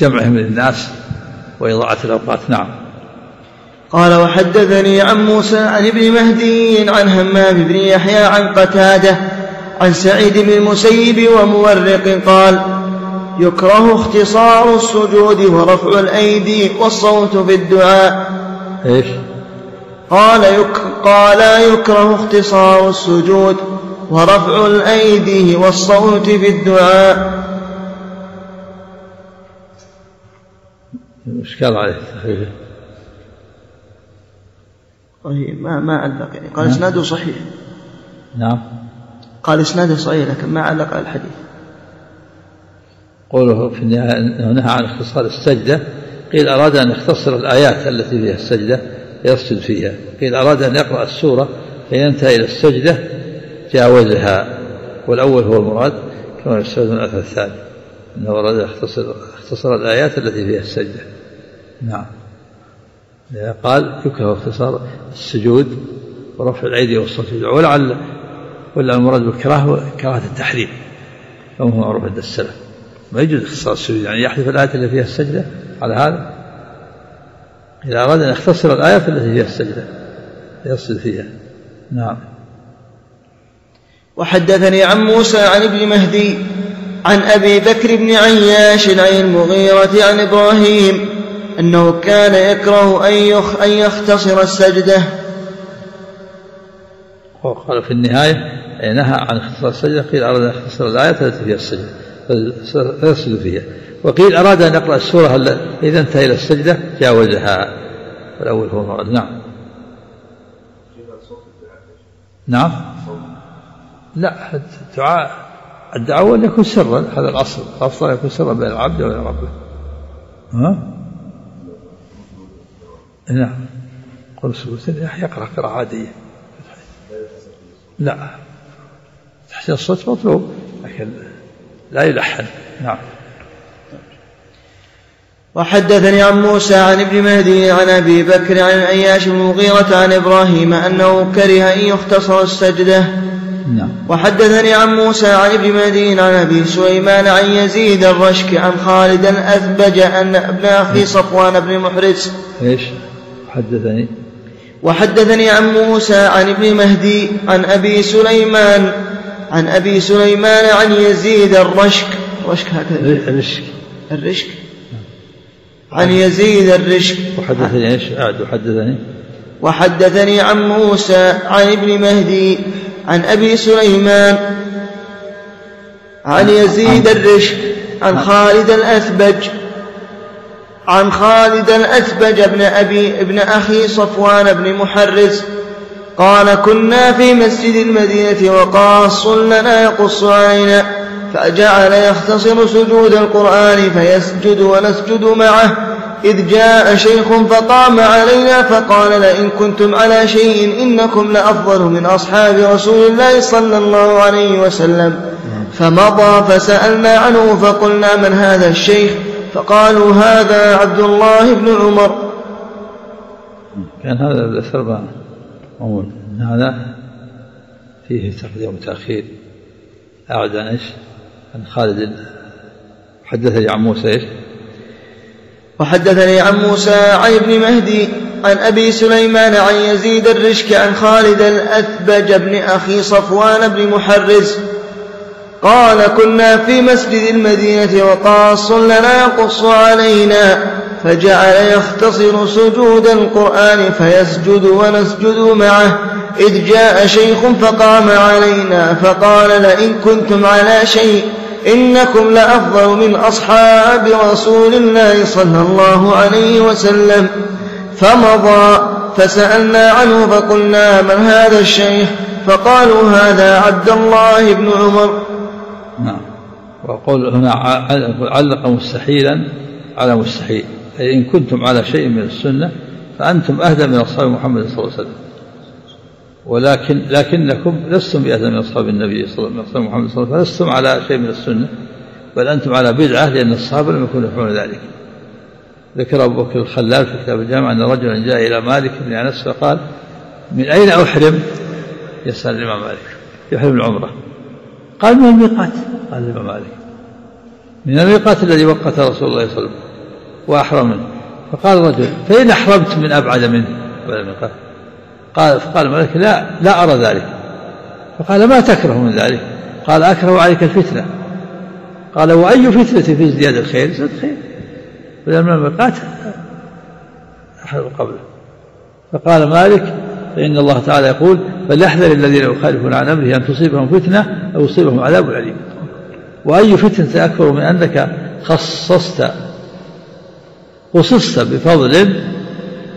وجمعهم للناس وإضاعة الأوقات. نعم. قال وحدثني عن موسى عن ابن مهدي عن همام بن يحيى عن قتادة عن سعيد بن المسيب ومورق قال يكره اختصار السجود ورفع الأيدي والصوت في الدعاء. إيش؟ قال يك قال يكره اختصار السجود ورفع الأيدي والصوت في الدعاء. إشكال عليه؟ طيب ما ما علق يعني قال إسناده صحيح. نعم. قال إسناده صحيح لكن ما علق على الحديث. قوله في النهاية نهى عن اختصار السجدة قيل أراد أن يختصر الآيات التي فيها السجدة يسجد فيها. قيل أراد أن يقرأ السورة فينتهي إلى السجدة جاوزها. والأول هو المراد كما يستفاد من الأثر الثاني أنه أراد يختصر اختصر الآيات التي فيها السجدة. نعم. قال يكره اختصار السجود ورفع الأيدي والصوت ولعل ولا المراد بالكراهة كراهة التحريم كما هو معروف عند السلف. ما يجوز اختصار السجود يعني يحذف الآيات اللي فيها السجدة على هذا؟ إذا أراد أن يختصر الآيات التي فيها السجدة يصل فيها. نعم. وحدثني عن موسى عن ابن مهدي عن أبي بكر بن عياش عن المغيرة عن إبراهيم أنه كان يكره أن, يخ أن يختصر السجدة. وقال في النهاية نهى عن اختصار السجدة قيل أراد أن يختصر الآية التي فيها السجدة فيسجد فيها. وقيل أراد أن يقرأ السورة إذا انتهى إلى السجدة؟ جاوزها. والأول هو المراد نعم. نعم. لا الدعاء الدعوة أن يكون سرا. هذا الأصل. الأفضل يكون سرا بين العبد وبين ربه. ها؟ نعم. قل سكوت يقرأ قراءة عادية. لا. تحسين الصوت مطلوب لكن لا يلحن. نعم. وحدثني عن موسى عن ابن مهدي عن أبي بكر عن اياش المغيرة عن إبراهيم أنه كره أن يختصر السجدة. نعم. وحدثني عن موسى عن ابن مهدي عن أبي سليمان عن يزيد الرشك عن خالد الاثبج أن ابن أخي صفوان بن محرز. إيش؟ حدثني. وحدثني عن موسى عن ابن مهدي عن أبي سليمان عن أبي سليمان عن يزيد الرشك. رشك هكذا. الرشك الرشك. عن يزيد الرشك وحدثني إيش؟ أعد وحدثني. وحدثني عن موسى عن ابن مهدي عن أبي سليمان عن يزيد الرشك عن خالد الأثبج عن خالد الأثبج ابن أبي ابن أخي صفوان بن محرز. قال كنا في مسجد المدينة وقاص لنا يقص علينا فجعل يختصر سجود القرآن فيسجد ونسجد معه. إذ جاء شيخ فقام علينا فقال لئن كنتم على شيء إنكم لأفضل من أصحاب رسول الله صلى الله عليه وسلم. فمضى فسألنا عنه فقلنا من هذا الشيخ؟ فقالوا هذا عبد الله بن عمر. كان هذا الأثر هذا فيه تقديم وتأخير. أعد عن إيش؟ عن خالد حدثني عن موسى إيش؟ وحدثني عن موسى عن ابن مهدي عن أبي سليمان عن يزيد الرشك عن خالد الأثبج بن أخي صفوان بن محرز قال كنا في مسجد المدينة وقاص لنا يقص علينا فجعل يختصر سجود القرآن فيسجد ونسجد معه إذ جاء شيخ فقام علينا فقال لئن كنتم على شيء إنكم لأفضل من أصحاب رسول الله صلى الله عليه وسلم. فمضى فسألنا عنه فقلنا من هذا الشيخ؟ فقالوا هذا عبد الله بن عمر. نعم. وقول هنا علق مستحيلا على مستحيل. أي إن كنتم على شيء من السنة فأنتم أهدى من أصحاب محمد صلى الله عليه وسلم. ولكن لكنكم لستم بأهل من أصحاب النبي صلى الله عليه وسلم محمد صلى الله عليه وسلم فلستم على شيء من السنة بل أنتم على بدعة لأن الصحابة لم يكونوا يفعلون ذلك. ذكر أبو بكر الخلال في كتاب الجامع أن رجلا جاء إلى مالك بن أنس فقال من أين أحرم؟ يسأل الإمام مالك. يحرم العمرة. قال من الميقات؟ قال الإمام مالك. من الميقات الذي وقت رسول الله صلى الله عليه وسلم وأحرم منه فقال الرجل فإن أحرمت من أبعد منه؟ الميقات قال فقال الملك لا لا أرى ذلك. فقال ما تكره من ذلك؟ قال أكره عليك الفتنة. قال وأي فتنة في ازدياد الخير؟ زاد خير من المرقات أحد قبله. فقال مالك فإن الله تعالى يقول فليحذر الذين يخالفون عن أمره أن تصيبهم فتنة أو يصيبهم عذاب أليم. وأي فتنة أكبر من أنك خصصت خصصت بفضل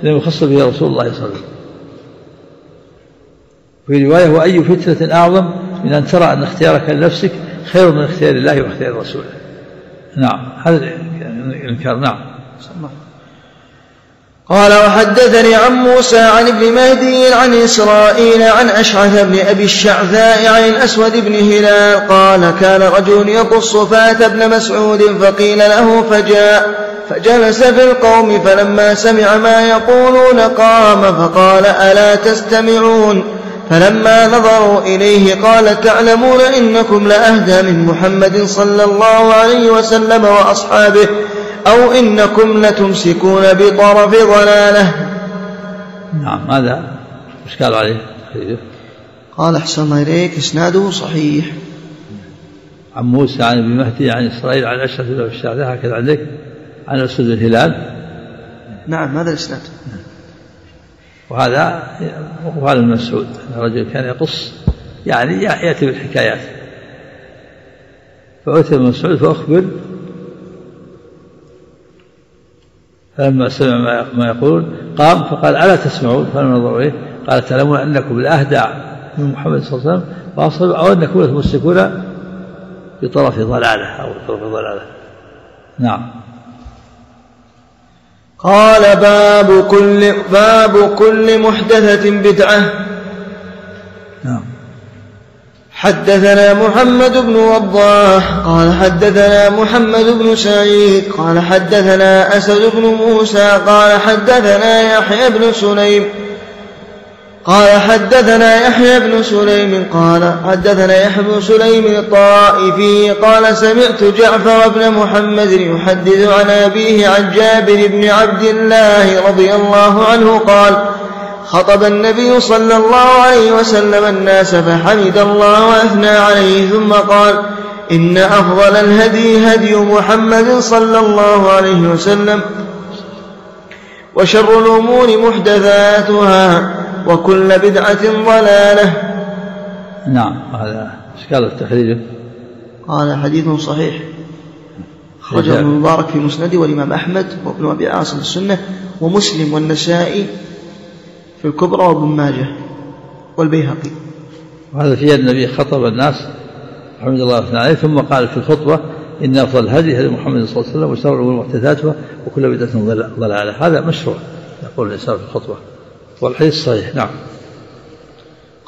لم يخص به رسول الله صلى الله عليه وسلم. في رواية وأي فتنة أعظم من أن ترى أن اختيارك لنفسك خير من اختيار الله واختيار رسوله. نعم هذا الإنكار نعم. قال وحدثني عن موسى عن ابن مهدي عن إسرائيل عن أشعث بن أبي الشعثاء عن الأسود بن هلال قال كان رجل يقص فات ابن مسعود فقيل له فجاء فجلس في القوم فلما سمع ما يقولون قام فقال ألا تستمعون؟ فلما نظروا إليه قال تعلمون إنكم لأهدى من محمد صلى الله عليه وسلم وأصحابه أو إنكم لتمسكون بطرف ضلالة. نعم ماذا؟ إشكال عليه؟ قال أحسن إليك إسناده صحيح. عن موسى عن ابن مهدي عن إسرائيل عن أشرف بن الشعثاء هكذا عندك عن أسود الهلال؟ نعم هذا الإسناد؟ وهذا وهذا ابن مسعود الرجل كان يقص يعني يأتي بالحكايات. فأتي ابن مسعود فأخبر فلما سمع ما يقولون قام فقال ألا تسمعون؟ فلما نظروا إليه قال تعلمون أنكم الأهدى من محمد صلى الله عليه وسلم أو أنكم تمسكون بطرف ضلالة أو طرف ضلالة. نعم. قال باب كل باب كل محدثة بدعة. نعم. حدثنا محمد بن وضاح قال حدثنا محمد بن سعيد قال حدثنا أسد بن موسى قال حدثنا يحيى بن سليم. قال حدثنا يحيى بن سليم قال حدثنا يحيى بن سليم الطائفي قال سمعت جعفر بن محمد يحدث عن أبيه عن جابر بن عبد الله رضي الله عنه قال خطب النبي صلى الله عليه وسلم الناس فحمد الله وأثنى عليه ثم قال إن أفضل الهدي هدي محمد صلى الله عليه وسلم وشر الأمور محدثاتها وكل بدعة ضلالة. نعم هذا إشكال التحرير قال حديث صحيح. خرجه ابن المبارك في مسنده والإمام أحمد وابن أبي عاصم السنة ومسلم والنسائي في الكبرى وابن ماجه والبيهقي. وهذا في النبي خطب الناس الحمد الله وثنى عليه ثم قال في الخطبة إن أفضل الهدي هدي محمد صلى الله عليه وسلم وشر الأمور محدثاتها وكل بدعة ضلالة. هذا مشروع يقول الإنسان في الخطبة. والحديث صحيح. نعم.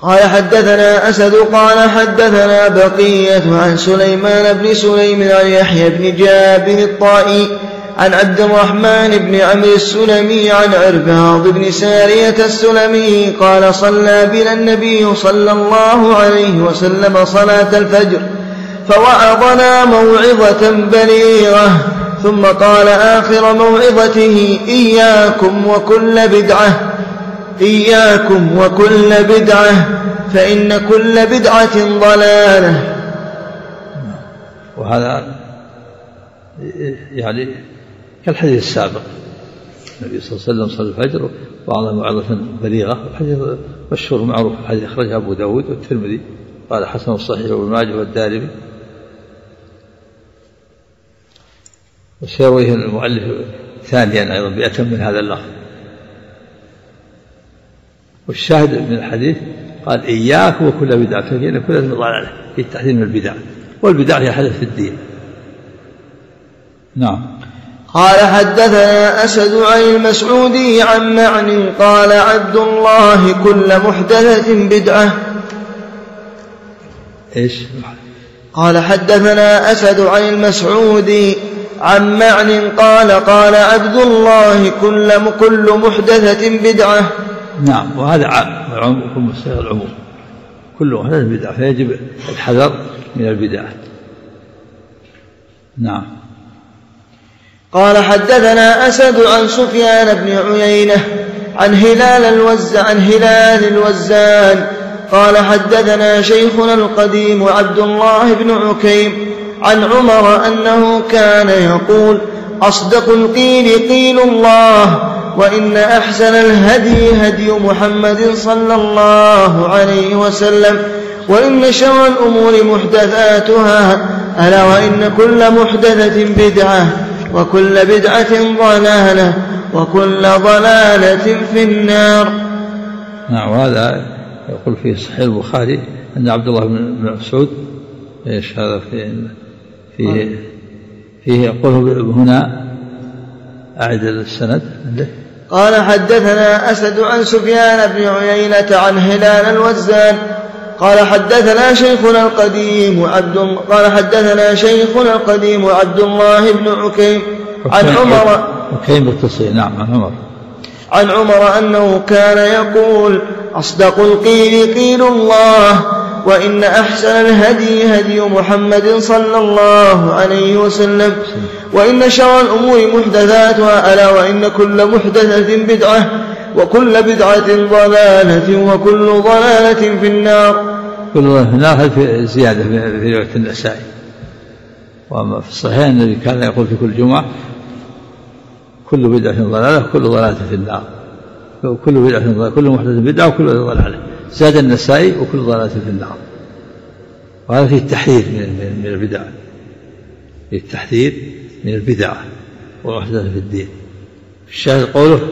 قال حدثنا أسد قال حدثنا بقية عن سليمان بن سليم عن يحيى بن جابر الطائي عن عبد الرحمن بن عمرو السلمي عن عرباض بن سارية السلمي قال صلى بنا النبي صلى الله عليه وسلم صلاة الفجر فوعظنا موعظة بليغة ثم قال آخر موعظته إياكم وكل بدعة. إياكم وكل بدعة فإن كل بدعة ضلالة. وهذا يعني كالحديث السابق النبي صلى الله عليه وسلم صلى الفجر وعظم موعظة بليغة الحديث مشهور معروف الحديث أخرجه أبو داود والترمذي قال حسن الصحيح وابن ماجه والدارمي. وسيرويه المؤلف ثانيا أيضا بأتم من هذا اللفظ. والشاهد من الحديث قال إياك وكل بدعة فإن كل ضلالة في التحذير من البدع. والبدع هي حدث في الدين. نعم. قال حدثنا أسد عن المسعودي عن معن قال عبد الله كل محدثة بدعة. إيش؟ قال حدثنا أسد عن المسعودي عن معن قال قال عبد الله كل كل محدثة بدعة. نعم وهذا عام العموم يكون العموم. كل محدثة بدعة فيجب الحذر من البدعة. نعم. قال حدثنا أسد عن سفيان بن عيينة عن هلال الوز عن هلال الوزان. قال حدثنا شيخنا القديم عبد الله بن عكيم عن عمر أنه كان يقول أصدق القيل قيل الله وإن أحسن الهدي هدي محمد صلى الله عليه وسلم وإن شر الأمور محدثاتها ألا وإن كل محدثة بدعة وكل بدعة ضلالة وكل ضلالة في النار. نعم وهذا يقول في صحيح البخاري أن عبد الله بن مسعود إيش هذا في فيه فيه يقول هنا أعد السند قال حدثنا أسد عن سفيان بن عيينة عن هلال الوزان قال حدثنا شيخنا القديم عبد قال حدثنا شيخنا القديم عبد الله بن عكيم عن عمر عكيم بالتصير نعم عن عمر. عن عمر أنه كان يقول أصدق القيل قيل الله وإن أحسن الهدي هدي محمد صلى الله عليه وسلم. وإن شر الأمور محدثاتها ألا وإن كل محدثة بدعة وكل بدعة ضلالة وكل ضلالة في النار. كل ضلالة في النار هذه زيادة في رواية النسائي. وأما في الصحيح الذي كان يقول في كل جمعة كل بدعة ضلالة وكل ضلالة في النار. كل بدعة ضلالة كل محدثة بدعة وكل ضلالة. زاد النسائي وكل ضلالة في النار. وهذا فيه التحذير من البدع. فيه التحذير من البدع والمحدثة في الدين. الشاهد قوله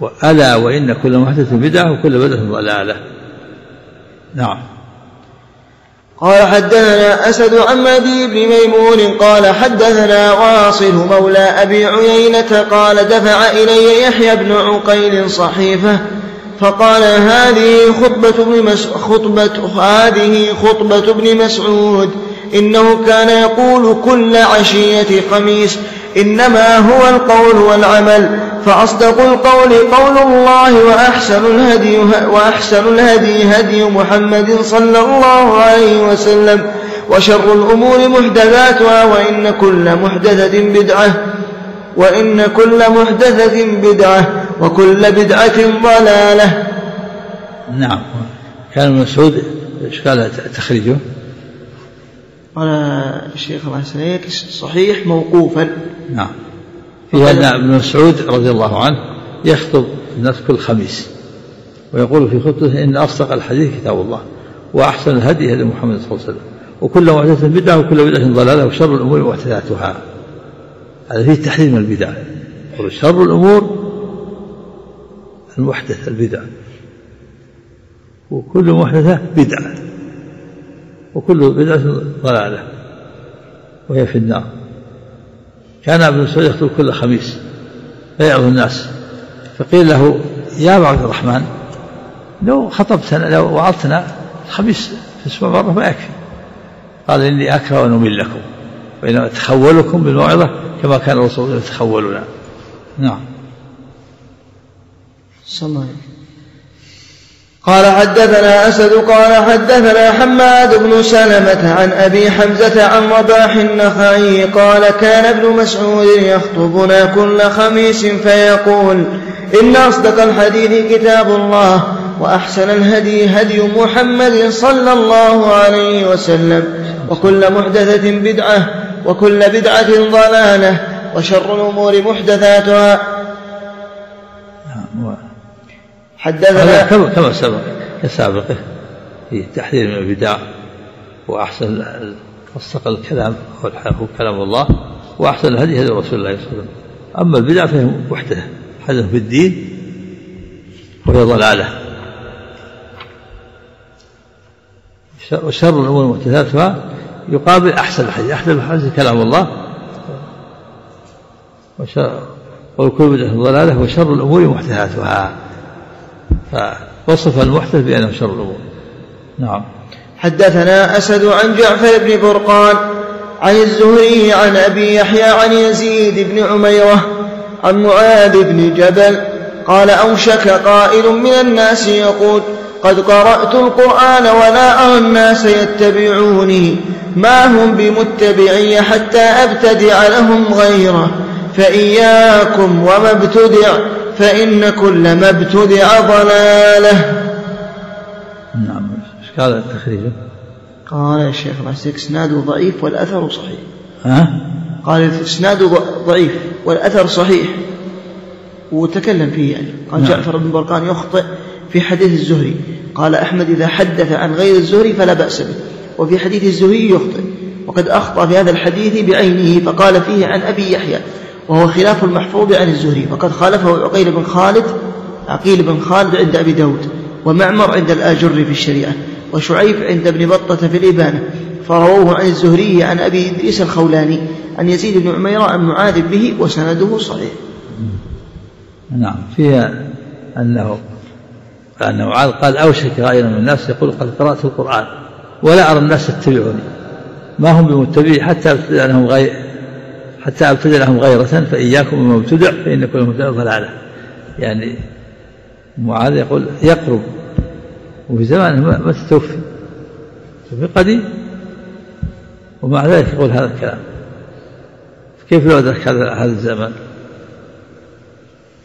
وألا وإن كل محدثة بدعة وكل بدعة ضلالة. نعم. قال حدثنا أسد عن مهدي بن ميمون قال حدثنا واصل مولى أبي عيينة قال دفع إلي يحيى بن عقيل صحيفة فقال هذه خطبة ابن خطبة هذه خطبة ابن مسعود إنه كان يقول كل عشية خميس إنما هو القول والعمل. فأصدق القول قول الله وأحسن الهدي وأحسن الهدي هدي محمد صلى الله عليه وسلم وشر الأمور محدثاتها وإن كل محدثة بدعة وإن كل محدثة بدعة وكل بدعة ضلالة. نعم. كان مسعود إيش قال تخريجه؟ قال الشيخ الله يسلمك صحيح موقوفا. نعم. في أن ابن مسعود رضي الله عنه يخطب الناس كل خميس ويقول في خطبته إن أصدق الحديث كتاب الله وأحسن الهدي هدي محمد صلى الله عليه وسلم وكل محدثة بدعة وكل بدعة ضلالة وشر الأمور محدثاتها. هذا فيه تحريم البدع. يقول شر الأمور المحدث البدع. وكل محدثة بدعة وكل بدعة ضلالة وهي في النار. كان ابن مسعود يخطب كل خميس فيعظ الناس. فقيل له يا عبد الرحمن لو خطبتنا لو وعظتنا خميس في الأسبوع مره ما يكفي. قال إني أكره أن أمل لكم وإنما أتخولكم بالموعظة كما كان الرسول يتخولنا. نعم. صلى الله عليه قال حدثنا أسد قال حدثنا حماد بن سلمة عن أبي حمزة عن رباح النخعي قال كان ابن مسعود يخطبنا كل خميس فيقول إن أصدق الحديث كتاب الله وأحسن الهدي هدي محمد صلى الله عليه وسلم وكل محدثة بدعة وكل بدعة ضلالة وشر الأمور محدثاتها حدثنا كما كما سبق كسابقه في تحذير من البدع وأحسن اصدق الكلام هو كلام الله وأحسن الهدي هدي رسول الله صلى الله عليه وسلم. أما البدع فهي محدثه حدث في الدين وهي ضلالة. وشر الأمور محدثاتها يقابل أحسن الحديث. أحسن الحديث كلام الله. وشر وكل بدعة ضلالة وشر الأمور محدثاتها. فوصف المحدث بأنه شر الأمور. نعم. حدثنا أسد عن جعفر بن برقان عن الزهري عن أبي يحيى عن يزيد بن عميرة عن معاذ بن جبل قال أوشك قائل من الناس يقول قد قرأت القرآن ولا أرى الناس يتبعوني. ما هم بمتبعي حتى أبتدع لهم غيره. فإياكم وما ابتدع فإن كل ما ابتدع ضلالة. نعم. قال تخريجه؟ قال يا شيخ الله إسناده ضعيف والأثر صحيح. ها؟ قال الإسناد ضعيف والأثر صحيح. وتكلم فيه يعني. قال نعم. جعفر بن برقان يخطئ في حديث الزهري. قال أحمد إذا حدث عن غير الزهري فلا بأس به. وفي حديث الزهري يخطئ. وقد أخطأ في هذا الحديث بعينه فقال فيه عن أبي يحيى. وهو خلاف المحفوظ عن الزهري. وقد خالفه عقيل بن خالد عقيل بن خالد عند أبي داود ومعمر عند الآجر في الشريعة وشعيب عند ابن بطة في الإبانة. فرووه عن الزهري عن أبي إدريس الخولاني عن يزيد بن عمير عن معاذ به وسنده صحيح. نعم فيها أنه أن معاذ قال أوشك غير من الناس يقول قد قرأت القرآن ولا أرى الناس يتبعوني. ما هم بمتبعي حتى لهم غير حتى ابتدأ لهم غيرة فإياكم بما ابتدع فإن كل مبتدع ضلالة. يعني معاذ يقول يقرب وفي زمانه ما تتوفي في قديم. ومع ذلك يقول هذا الكلام. كيف لو أدرك هذا الزمان؟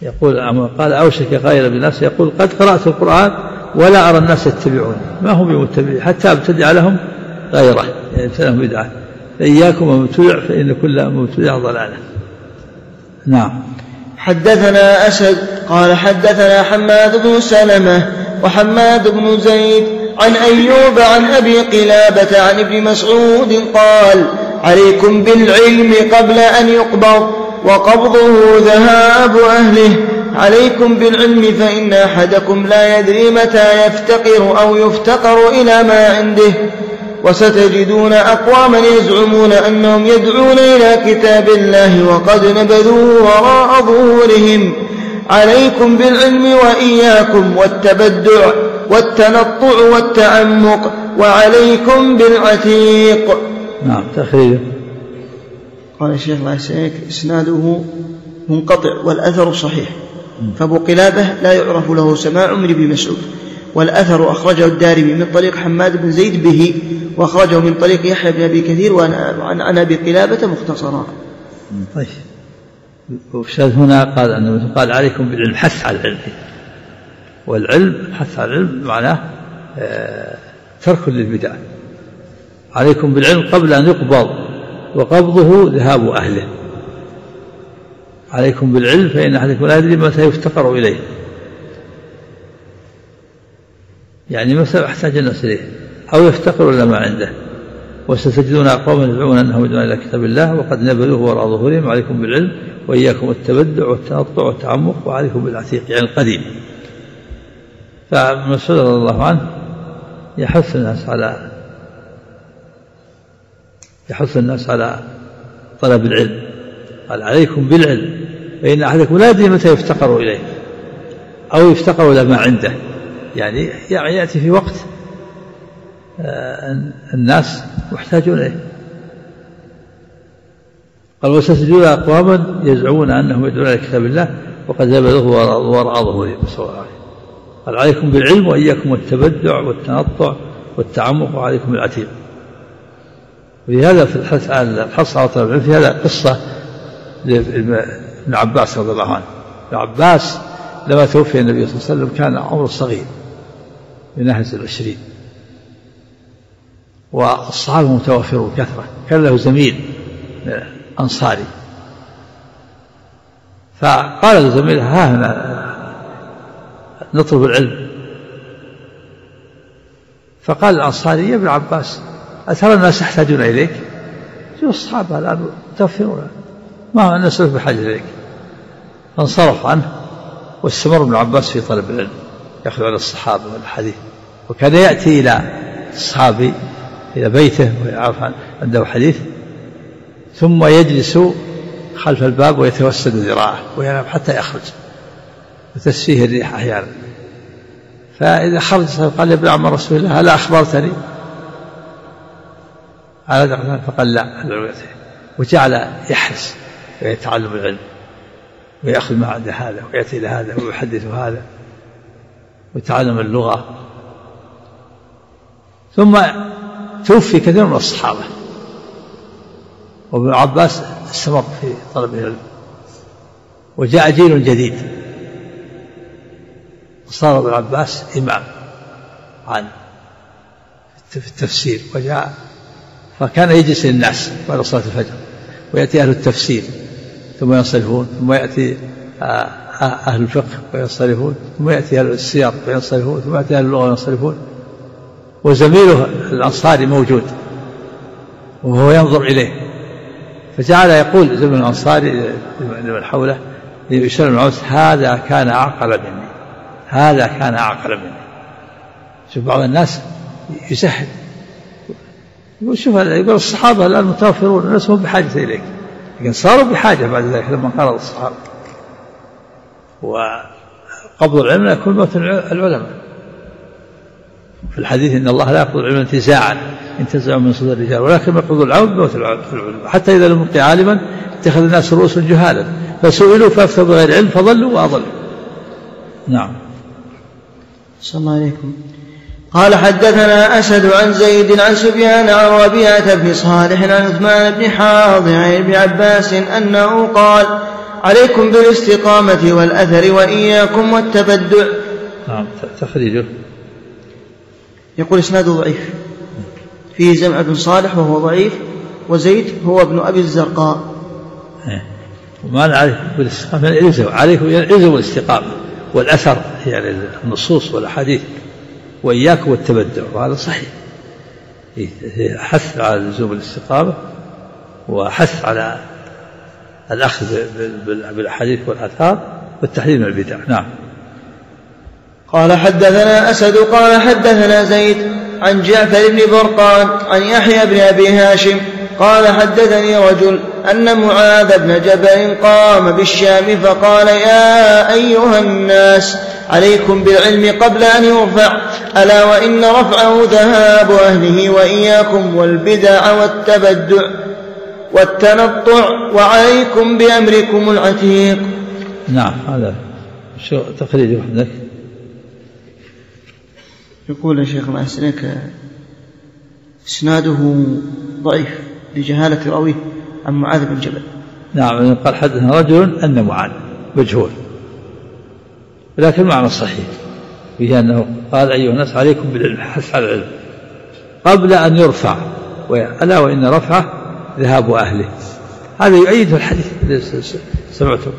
يقول قال أوشك غير بالناس يقول قد قرأت القرآن ولا أرى الناس يتبعوني ما هم بمتبعين؟ حتى أبتدع لهم غيره يعني لهم بدعة. فإياكم ومبتدع فإن كل مبتدع ضلالة نعم. حدثنا أسد قال حدثنا حماد بن سلمة وحماد بن زيد عن أيوب عن أبي قلابة عن ابن مسعود قال عليكم بالعلم قبل أن يقبض وقبضه ذهاب أهله. عليكم بالعلم فإن أحدكم لا يدري متى يفتقر أو يفتقر إلى ما عنده. وستجدون أقواما يزعمون أنهم يدعون إلى كتاب الله وقد نبذوه وراء ظهورهم. عليكم بالعلم وإياكم والتبدع والتنطع والتعمق وعليكم بالعتيق. نعم تخريجه قال الشيخ الله يسعدك إسناده منقطع والأثر صحيح فأبو قلابة لا يعرف له سماع من ابن مسعود. والأثر أخرجه الدارمي من طريق حماد بن زيد به وأخرجه من طريق يحيى بن أبي كثير وعن عن أبي قلابة مختصرا. طيب. وشاذ هنا قال أنه قال عليكم بالعلم حث على العلم. والعلم حث على العلم معناه آه، ترك للبدع. عليكم بالعلم قبل أن يقبض وقبضه ذهاب أهله. عليكم بالعلم فإن أحدكم لا يدري متى يفتقر إليه. يعني متى يحتاج الناس إليه أو يفتقر إلى ما عنده. وستجدون أقواما يدعون أنهم يدعون إلى كتاب الله وقد نبذوه وراء ظهورهم عليكم بالعلم وإياكم التبدع والتنطع والتعمق وعليكم بالعتيق يعني القديم. فابن مسعود رضي الله عنه يحث الناس على يحث الناس على طلب العلم قال عليكم بالعلم فإن أحدكم لا يدري متى يفتقر إليه أو يفتقر إلى ما عنده. يعني يأتي في وقت آه، الناس محتاجون إليه. قال وستجدون أقواما يزعمون أنهم يدعون إلى كتاب الله وقد نبذوه وراء ظهورهم قال عليكم بالعلم وإياكم التبدع والتنطع والتعمق وعليكم العتيق. ولهذا في الحث على الحص على طلب العلم في هذا قصة لابن عباس رضي الله عنه. ابن عباس لما توفي النبي صلى الله عليه وسلم كان عمره صغير. بناحية العشرين. والصحابة متوافرون كثرة. كان له زميل أنصاري. فقال لزميله ها هنا نطلب العلم. فقال الأنصاري يا ابن عباس أترى الناس يحتاجون إليك؟ شوف الصحابة الآن متوفرون. ما الناس بحاجة إليك. فانصرف عنه واستمر ابن عباس في طلب العلم. يأخذ على الصحابة والحديث. وكان يأتي إلى الصحابي إلى بيته ويعرف عنده حديث ثم يجلس خلف الباب ويتوسد ذراعه وينام حتى يخرج. وتسفيه الريح أحيانا. فإذا خرج قال يا ابن عم رسول الله هل أخبرتني؟ على فقال لا وجعل يحرص ويتعلم العلم ويأخذ ما عند هذا ويأتي إلى هذا ويحدث هذا. ويتعلم اللغة. ثم توفي كثير من الصحابة. وابن عباس استمر في طلب العلم. وجاء جيل جديد. صار ابن عباس إمام عن في التفسير. وجاء فكان يجلس للناس بعد صلاة الفجر. ويأتي أهل التفسير. ثم ينصرفون. ثم يأتي آه، أهل الفقه وينصرفون ثم يأتي أهل السياق وينصرفون ثم يأتي أهل اللغة وينصرفون. وزميله الأنصاري موجود وهو ينظر إليه. فجعل يقول زميل الأنصاري لمن حوله لبشر بن هذا كان أعقل مني هذا كان أعقل مني. شوف بعض الناس يسهل يقول شوف يقول الصحابة الآن متوفرون الناس هم بحاجة إليك. لكن صاروا بحاجة بعد ذلك لما قرأ الصحابة. وقبض العلم يكون موت العلماء. في الحديث إن الله لا يقبض العلم انتزاعا انتزع من صدور الرجال ولكن يقبض العلم بموت العلماء. حتى إذا لم يبقي عالما اتخذ الناس رؤوسا جهالا. فسئلوا فافتوا بغير علم فضلوا وأضلوا. نعم. صلى الله عليكم. قال حدثنا أسد عن زيد عن سفيان عن ربيعة بن صالح عن عثمان بن حاضر عن ابن عباس أنه قال عليكم بالاستقامة والأثر وإياكم والتبدع. نعم تخريجه يقول إسناده ضعيف. فيه زمع بن صالح وهو ضعيف وزيد هو ابن أبي الزرقاء. إيه. وما عليكم بالاستقامة يلزم عليكم يلزم الاستقامة والأثر يعني النصوص والأحاديث وإياكم والتبدع وهذا صحيح. حث على لزوم الاستقامة وحث على الأخذ بالأحاديث والآثار والتحذير من البدع. نعم. قال حدثنا أسد قال حدثنا زيد عن جعفر بن برقان عن يحيى بن أبي هاشم قال حدثني رجل أن معاذ بن جبل قام بالشام فقال يا أيها الناس عليكم بالعلم قبل أن يرفع ألا وإن رفعه ذهاب أهله وإياكم والبدع والتبدع والتنطع وعليكم بأمركم العتيق. نعم هذا شو تخريج عندك يقول يا شيخ الله يحسنك إسناده ضعيف لجهالة رأويه عن معاذ بن جبل. نعم قال حدثنا رجل أن معاذ مجهول لكن المعنى صحيح فيه أنه قال أيها الناس عليكم بالعلم حث على العلم قبل أن يرفع ألا وإن رفعه ذهاب أهله هذا يؤيد الحديث سمعته.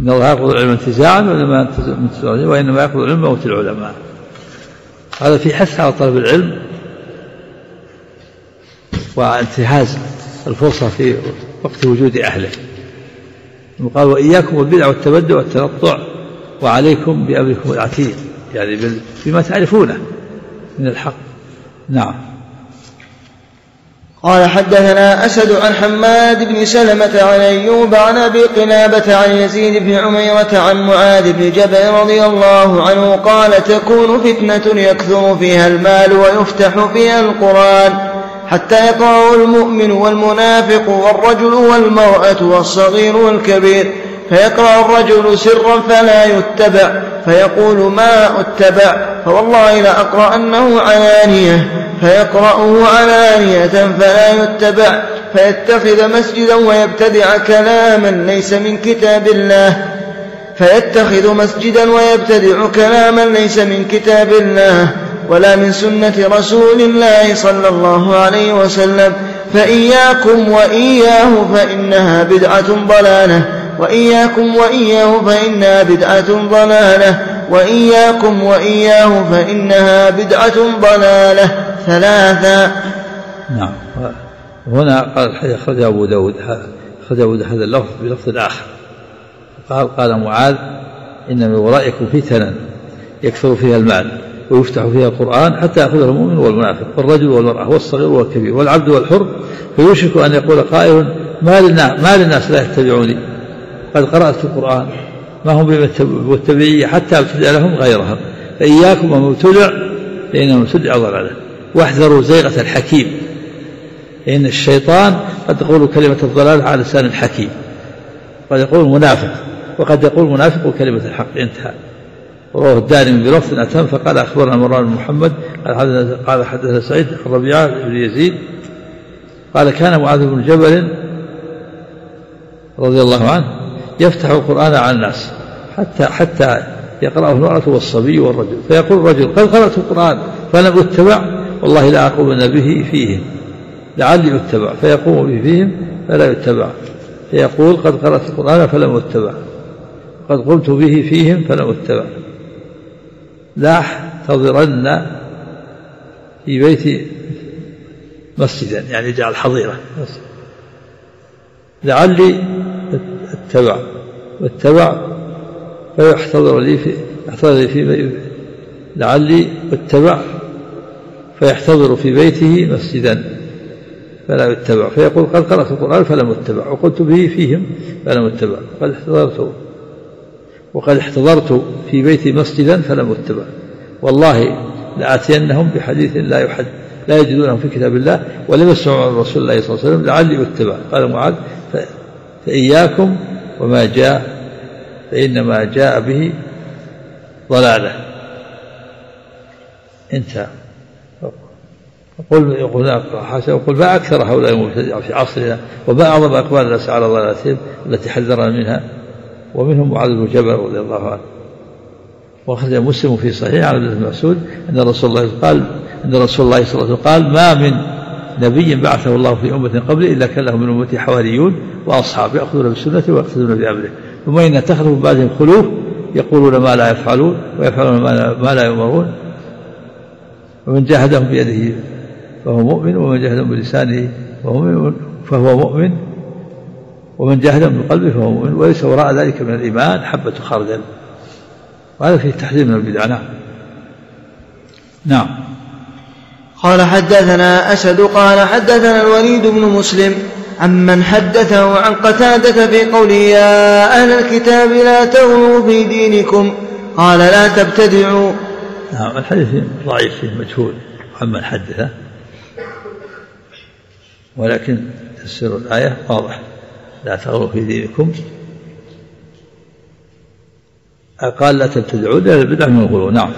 إن الله يأخذ العلم انتزاعا وإنما وإنما يأخذ العلم موت العلماء. هذا في حث على طلب العلم وانتهاز الفرصة في وقت وجود أهله. قال وإياكم والبدع والتبدع والتنطع وعليكم بأمركم العتيق. يعني بما تعرفونه من الحق. نعم. قال حدثنا أسد عن حماد بن سلمة عن أيوب عن أبي قلابة عن يزيد بن عميرة عن معاذ بن جبل رضي الله عنه قال تكون فتنة يكثر فيها المال ويفتح فيها القرآن حتى يقرأه المؤمن والمنافق والرجل والمرأة والصغير والكبير فيقرأ الرجل سرا فلا يتبع فيقول ما أتبع فوالله لأقرأنه علانية فيقرأه علانية فلا يتبع فيتخذ مسجدا ويبتدع كلاما ليس من كتاب الله. فيتخذ مسجدا ويبتدع كلاما ليس من كتاب الله ولا من سنة رسول الله صلى الله عليه وسلم. فإياكم وإياه فإنها بدعة ضلالة وإياكم وإياه فإنها بدعة ضلالة. وإياكم وإياه فإنها بدعة ضلالة ثلاثا نعم. هنا قال أخرج أبو داود أخرج أبو هذا اللفظ بلفظ آخر. قال قال معاذ إن من ورائكم فتنا يكثر فيها المال ويفتح فيها القرآن حتى يأخذه المؤمن والمنافق والرجل والمرأة والصغير والكبير والعبد والحر فيوشك أن يقول قائل ما للناس, ما للناس لا يتبعوني. قد قرأت القرآن. ما هم بالتبعية حتى ابتدع لهم غيرها فإياكم ومن ابتدع فإنه ابتدع ضلاله واحذروا زيغة الحكيم. فإن الشيطان قد يقول كلمة الضلال على لسان الحكيم. قد يقول منافق وقد يقول منافق كلمة الحق. انتهى. رواه الدارمي بلفظ أتم فقال أخبرنا مروان بن محمد قال حدثنا سعيد الربيعة بن يزيد قال كان معاذ بن جبل رضي الله عنه يفتح القرآن على الناس حتى حتى يقرأه المرأة والصبي والرجل. فيقول الرجل قد قرأت القرآن فلم أتبع؟ والله لا أقومن به فيهم. لعلي أتبع. فيقوم به فيهم فلا يتبع. فيقول قد قرأت القرآن فلم أتبع. قد قلت به فيهم فلم أتبع. لا احتضرن في بيت مسجدا يعني جعل حظيرة. لعلي أتبع. واتبع فيحتضر لي في يحتضر لي في لعلي اتبع فيحتضر في بيته مسجدا فلا يتبع. فيقول قد قرأت القرآن فلم اتبع وقلت به فيهم فلم اتبع. قد احتضرت. وقد احتضرت في بيتي مسجدا فلم اتبع. والله لآتينهم بحديث لا يحد لا يجدونه في كتاب الله ولم يسمعوا عن رسول الله صلى الله عليه وسلم لعلي أتبع. قال معاذ فإياكم وما جاء فإنما جاء به ضلالة. انتهى. يقول يقول حسن يقول ما أكثر هؤلاء المبتدعة في عصرنا وما أعظم أقوال الناس على ضلالتهم التي حذرنا منها؟ ومنهم معاذ بن جبل رضي الله عنه. وأخرج مسلم في صحيح عن ابن مسعود أن رسول الله قال أن رسول الله صلى الله عليه وسلم قال ما من نبي بعثه الله في أمة قبله إلا كان له من أمته حواريون وأصحاب يأخذون بسنته ويقتدون بأمره. ثم إن اتخذوا من بعدهم خلوف يقولون ما لا يفعلون ويفعلون ما لا يؤمرون. ومن جاهدهم بيده فهو مؤمن ومن جاهدهم بلسانه فهو مؤمن فهو مؤمن. ومن جاهدهم بقلبه فهو مؤمن. وليس وراء ذلك من الإيمان حبة خردل. وهذا فيه تحذير من البدع. نعم. نعم. قال حدثنا أسد قال حدثنا الوليد بن مسلم عمن حدثه عن قتادة في قوله يا أهل الكتاب لا تغلوا في دينكم. قال لا تبتدعوا. نعم الحديث ضعيف فيه مجهول عمن حدثه. ولكن تفسير الآية واضح. لا تغلوا في دينكم. قال لا تبتدعوا البدع من الغلو. نعم.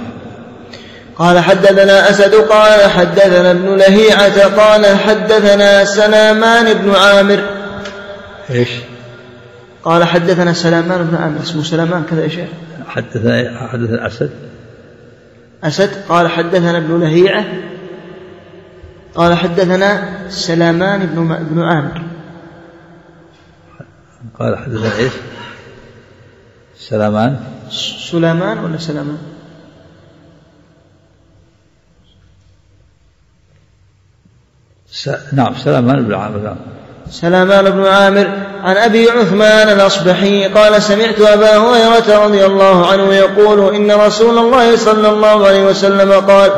قال حدثنا أسد قال حدثنا ابن لهيعة قال حدثنا سلامان بن عامر إيش؟ قال حدثنا سلامان بن عامر اسمه سلامان كذا يا شيخ حدثنا حدثنا أسد أسد قال حدثنا ابن لهيعة قال حدثنا سلامان بن بن عامر قال حدثنا إيش؟ سلامان سليمان ولا سلامان؟ س... نعم سلامان بن عامر نعم. سلامان بن عامر عن أبي عثمان الأصبحي قال سمعت أبا هريرة رضي الله عنه يقول إن رسول الله صلى الله عليه وسلم قال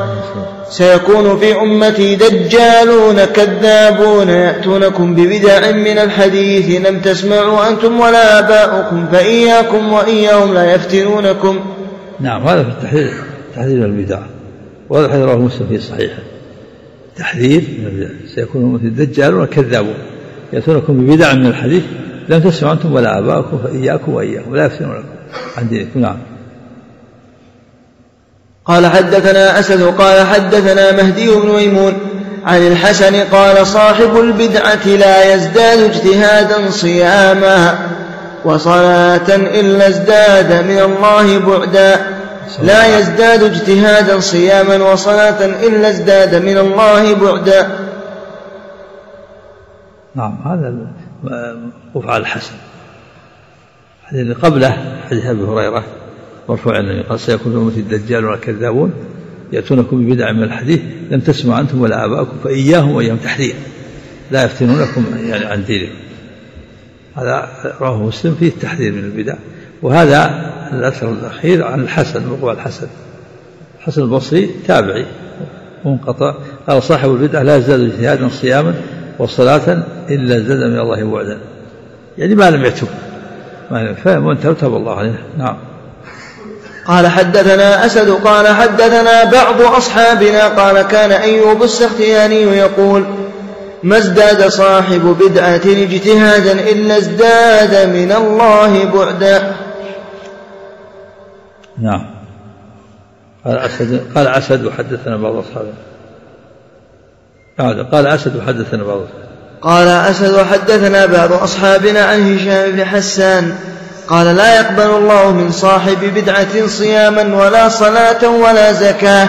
سيكون في أمتي دجالون كذابون يأتونكم ببدع من الحديث لم تسمعوا أنتم ولا آباؤكم فإياكم وإياهم لا يفتنونكم. نعم هذا في التحذير تحذير البدع وهذا الحديث رواه مسلم في صحيحه. تحذير سيكون امتي دجالون كذابون يأتونكم ببدع من الحديث لم تسمعوا أنتم ولا آباؤكم فإياكم وإياهم ولا يفتنونكم عن دينكم. نعم. قال حدثنا أسد قال حدثنا مهدي بن ميمون عن الحسن قال صاحب البدعة لا يزداد اجتهادا صياما وصلاة إلا ازداد من الله بعدا. لا يزداد اجتهادا صياما وصلاة إلا ازداد من الله بعدا. نعم هذا موقوف على الحسن. الحديث اللي قبله حديث أبي هريرة مرفوع النبي قال سيكون في امتي الدجال والكذابون يأتونكم ببدع من الحديث لم تسمعوا أنتم ولا آباؤكم فإياهم وإياهم تحذير. لا يفتنونكم يعني عن دينكم. هذا رواه مسلم فيه التحذير من البدع. وهذا الأثر الأخير عن الحسن وقوع الحسن. الحسن البصري تابعي منقطع. قال صاحب البدعة لا يزداد اجتهادا صياما وصلاة إلا زاد من الله بعدا يعني ما لم يتب. ما لم فهم تاب الله عليه. نعم. قال حدثنا أسد قال حدثنا بعض أصحابنا قال كان أيوب السختياني يقول ما ازداد صاحب بدعة اجتهادا إلا ازداد من الله بعدا. نعم. قال أسد قال أسد وحدثنا بعض أصحابنا قال أسد وحدثنا بعض قال أسد وحدثنا بعض أصحابنا عن هشام بن حسان قال لا يقبل الله من صاحب بدعة صياما ولا صلاة ولا زكاة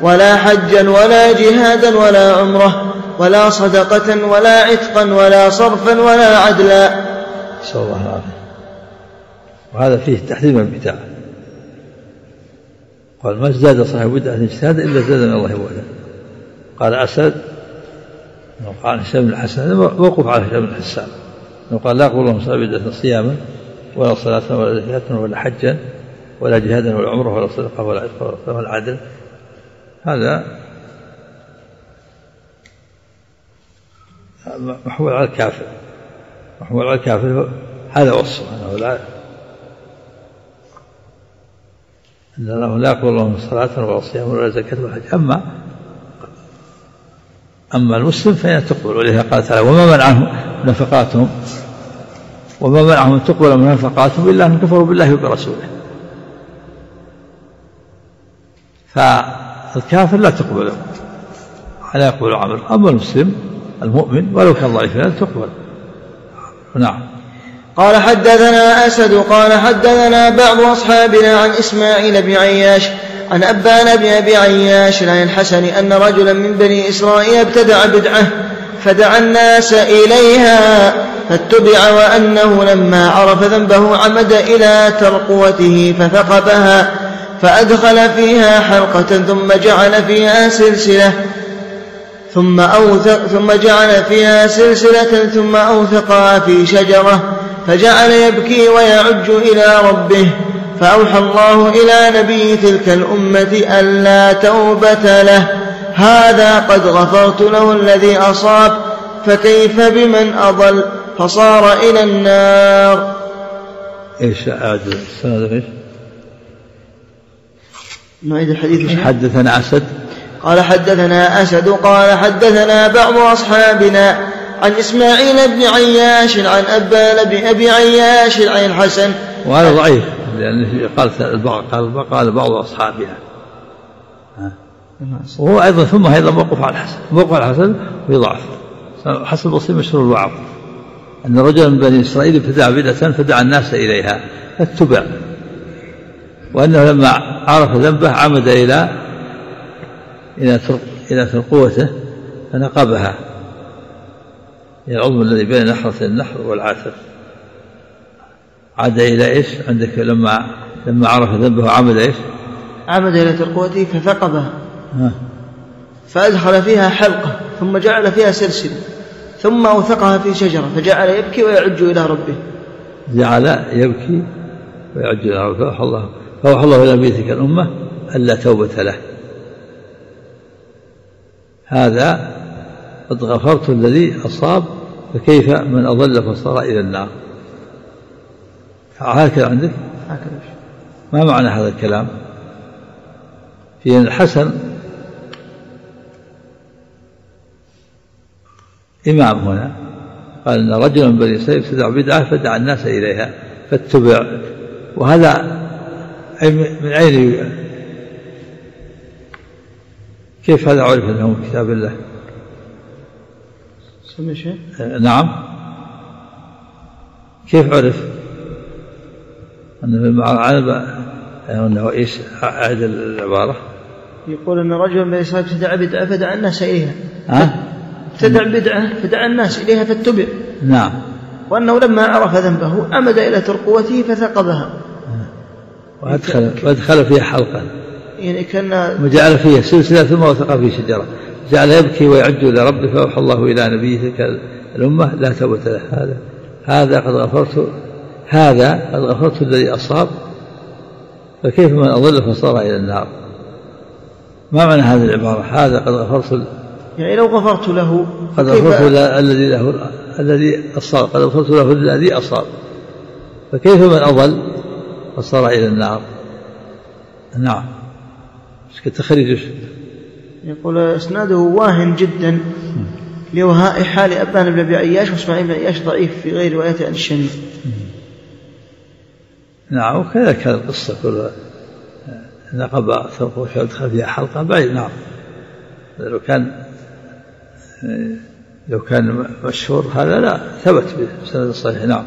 ولا حجا ولا جهادا ولا عمرة ولا صدقة ولا عتقا ولا صرفا ولا عدلا. نسأل الله العافية. وهذا فيه تحذير من البدع. قال ما ازداد صاحب بدعة اجتهادا إلا زاد من الله بعدا قال أسد؟ قال هشام بن الحسن موقف على هشام بن الحسان قال لا يقول الله صاحب بدعة صياما ولا صلاة ولا زكاة ولا حجا ولا جهادا ولا عمرة ولا صدقة ولا عتق ولا عدل. هذا محمول على الكافر. محمول على الكافر. هذا وصفه أنه لا أنه لا يقبل الله صلاة ولا صيام ولا زكاة ولا حج. أما أما المسلم فإنها تقبل ولذا قال تعالى وما منعهم نفقاتهم وما منعهم أن تقبل من نفقاتهم إلا أنهم كفروا بالله وبرسوله. فالكافر لا تقبل لا يقبل عمل أما المسلم المؤمن ولو كان ضعيفا تقبل. نعم. قال حدثنا أسد قال حدثنا بعض أصحابنا عن إسماعيل بن عياش عن أبان بن أبي عياش عن الحسن أن رجلا من بني إسرائيل ابتدع بدعة فدعا الناس إليها فاتبع وأنه لما عرف ذنبه عمد إلى ترقوته فثقبها فأدخل فيها حلقة ثم جعل فيها سلسلة ثم أوثق ثم جعل فيها سلسلة ثم أوثقها في شجرة فجعل يبكي ويعج إلى ربه. فأوحى الله إلى نبي تلك الأمة ألا توبة له. هذا قد غفرت له الذي أصاب. فكيف بمن أضل؟ فصار إلى النار. إيش عاد السند إيش؟ نعيد الحديث. حدثنا أسد. قال حدثنا أسد قال حدثنا بعض أصحابنا. عن إسماعيل بن عياش عن أبان بن أبي عياش عن الحسن. وهذا ضعيف لأن قال قال قال بعض أصحابها. وهو أيضا ثم أيضا موقف على الحسن. موقف على الحسن في ضعف. حسن البصري مشهور الوعظ أن رجلا من بني إسرائيل ابتدع بدعة فدعا الناس إليها فاتبع وأنه لما عرف ذنبه عمد إلى إلى إلى ترقوته فنقبها. العظم الذي بين نحرة النحر والعاتق عاد إلى إيش؟ عندك لما لما عرف ذنبه عمد إيش؟ عمد إلى ترقوته فثقبها فأدخل فيها حلقة ثم جعل فيها سلسلة ثم أوثقها في شجرة فجعل يبكي ويعج إلى ربه. جعل يبكي ويعج إلى ربه. فأوحى الله فأوحى الله إلى بيتك الأمة ألا توبة له. هذا قد غفرت الذي أصاب فكيف من أضل فصار إلى النار؟ هكذا عندك؟ هكذا. ما معنى هذا الكلام؟ في أن الحسن إمام هنا قال أن رجلا من بني إسرائيل ابتدع بدعة فدعا الناس إليها فاتبع. وهذا من أين كيف هذا عرف أنه من كتاب الله؟ سمي شيء؟ نعم كيف عرف؟ أنه أنه إيش أعد العبارة؟ يقول أن رجل من إسرائيل ابتدع بدعة فدعا الناس إليها ها؟ ابتدع بدعة فدعا الناس إليها فاتبع نعم وأنه لما عرف ذنبه عمد إلى ترقوته فثقبها وأدخل وأدخل فيها حلقا يعني كان وجعل فيها سلسلة ثم وثق في شجرة جعل يبكي ويعج إلى ربه فأوحى الله إلى نبيه تلك الأمة لا توبة له. هذا هذا قد غفرت هذا قد غفرت الذي أصاب. فكيف من أضل فصار إلى النار؟ ما معنى هذه العبارة؟ هذا قد غفرت يعني لو غفرت له قد غفرت الذي له الذي أصاب. قد غفرت له الذي أصاب. فكيف من أضل فصار إلى النار؟ نعم. تخريج يقول إسناده واهن جدا لوهاء حال أبان بن أبي عياش وإسماعيل بن عياش ضعيف في غير روايته عن الشمي نعم وكذا كان القصة كلها نقب ثوبه ودخل فيها حلقة بعيد. نعم لو كان لو كان مشهور هذا لا ثبت بسند الصحيح نعم.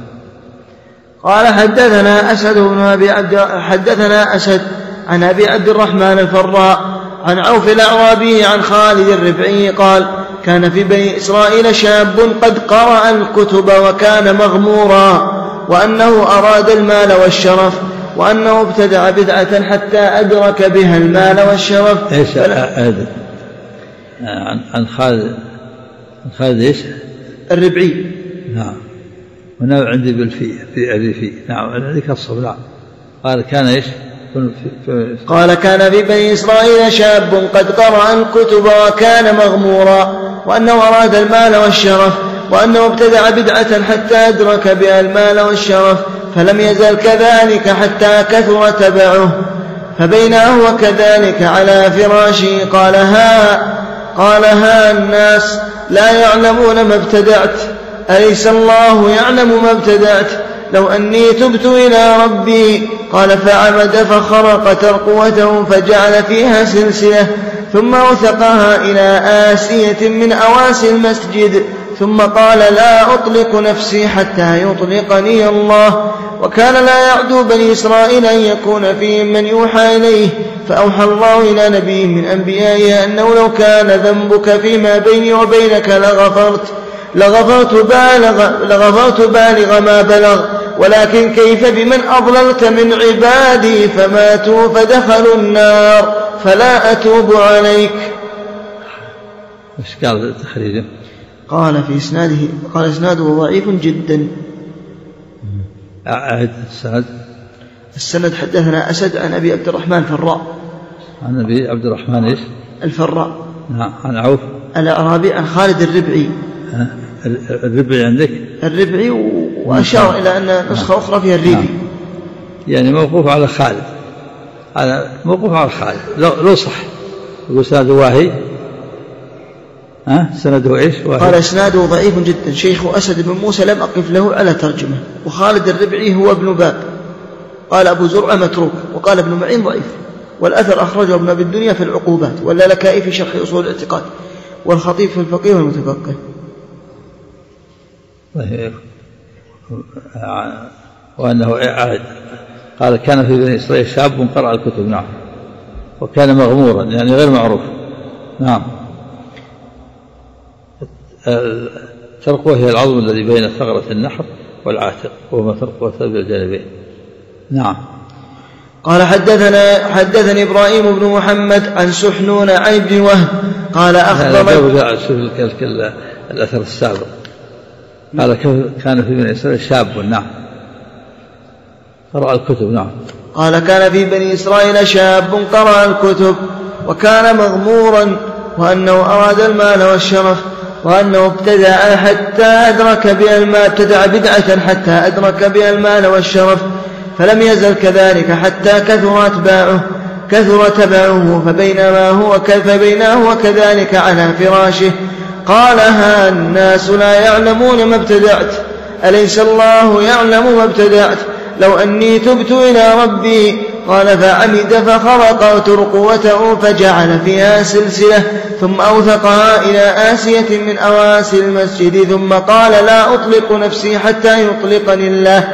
قال حدثنا أسد بن أبي عبد حدثنا أسد عن أبي عبد الرحمن الفراء عن عوف الأعرابي عن خالد الربعي قال كان في بني إسرائيل شاب قد قرأ الكتب وكان مغمورا وأنه أراد المال والشرف وأنه ابتدع بدعة حتى أدرك بها المال والشرف. إيش هذا عن عن خالد عن خالد إيش؟ الربعي. نعم. هنا عندي بالفي في الريفي نعم عندك الصف نعم قال كان إيش؟ قال كان في بني إسرائيل شاب قد قرأ الكتب وكان مغمورا وأنه أراد المال والشرف وأنه ابتدع بدعة حتى أدرك بها المال والشرف فلم يزل كذلك حتى كثر تبعه فبينا هو كذلك على فراشه قال ها قال ها الناس لا يعلمون ما ابتدعت أليس الله يعلم ما ابتدعت لو أني تبت إلى ربي قال فعمد فخرق ترقوته فجعل فيها سلسلة ثم أوثقها إلى آسية من أواسي المسجد ثم قال لا أطلق نفسي حتى يطلقني الله وكان لا يعدو بني إسرائيل أن يكون فيهم من يوحى إليه فأوحى الله إلى نبي من أنبيائه أنه لو كان ذنبك فيما بيني وبينك لغفرت لغفرت بالغ, لغفرت بالغ ما بلغ ولكن كيف بمن أضللت من عبادي فماتوا فدخلوا النار فلا أتوب عليك. إيش قال تخريجه؟ قال في إسناده قال إسناده ضعيف جدا. أعد السند. السند حدثنا أسد عن أبي عبد الرحمن فراء عن أبي عبد الرحمن إيش؟ الفراء. نعم عن عوف. الأعرابي عن خالد الربعي؟ الربعي عندك؟ الربعي و- وأشار إلى أن نسخة أخرى فيها الريبي. يعني موقوف على خالد. على موقوف على خالد. لو, لو صح. يقول سنده واهي. ها؟ سنده إيش؟ واهي. قال إسناده ضعيف جدا. شيخ أسد بن موسى لم أقف له على ترجمة. وخالد الربعي هو ابن باب. قال أبو زرعة متروك. وقال ابن معين ضعيف. والأثر أخرجه ابن أبي الدنيا في العقوبات. واللالكائي في شرح أصول الاعتقاد. والخطيب في الفقيه والمتفقه. طيب. وأنه عهد قال كان في بني إسرائيل شاب قرأ الكتب نعم. وكان مغمورا يعني غير معروف. نعم. الترقوة هي العظم الذي بين ثغرة النحر والعاتق وهو ترقوة الجانبين. نعم. قال حدثنا حدثني إبراهيم بن محمد عن سحنون عن ابن وهب قال هذا أخبرني جاء شوف ال- ال- ال- الأثر السابق. قال كان في بني إسرائيل شاب نعم. قرأ الكتب نعم. قال كان في بني إسرائيل شاب قرأ الكتب وكان مغمورا وأنه أراد المال والشرف وأنه ابتدع حتى أدرك بها المال ابتدع بدعة حتى أدرك بها المال والشرف فلم يزل كذلك حتى كثر أتباعه كثر تبعه فبينما هو فبينا هو كذلك على فراشه. قال ها الناس لا يعلمون ما ابتدعت. أليس الله يعلم ما ابتدعت؟ لو أني تبت إلى ربي قال فعمد فخرق ترقوته فجعل فيها سلسلة ثم أوثقها إلى آسية من أواسي المسجد ثم قال لا أطلق نفسي حتى يطلقني الله.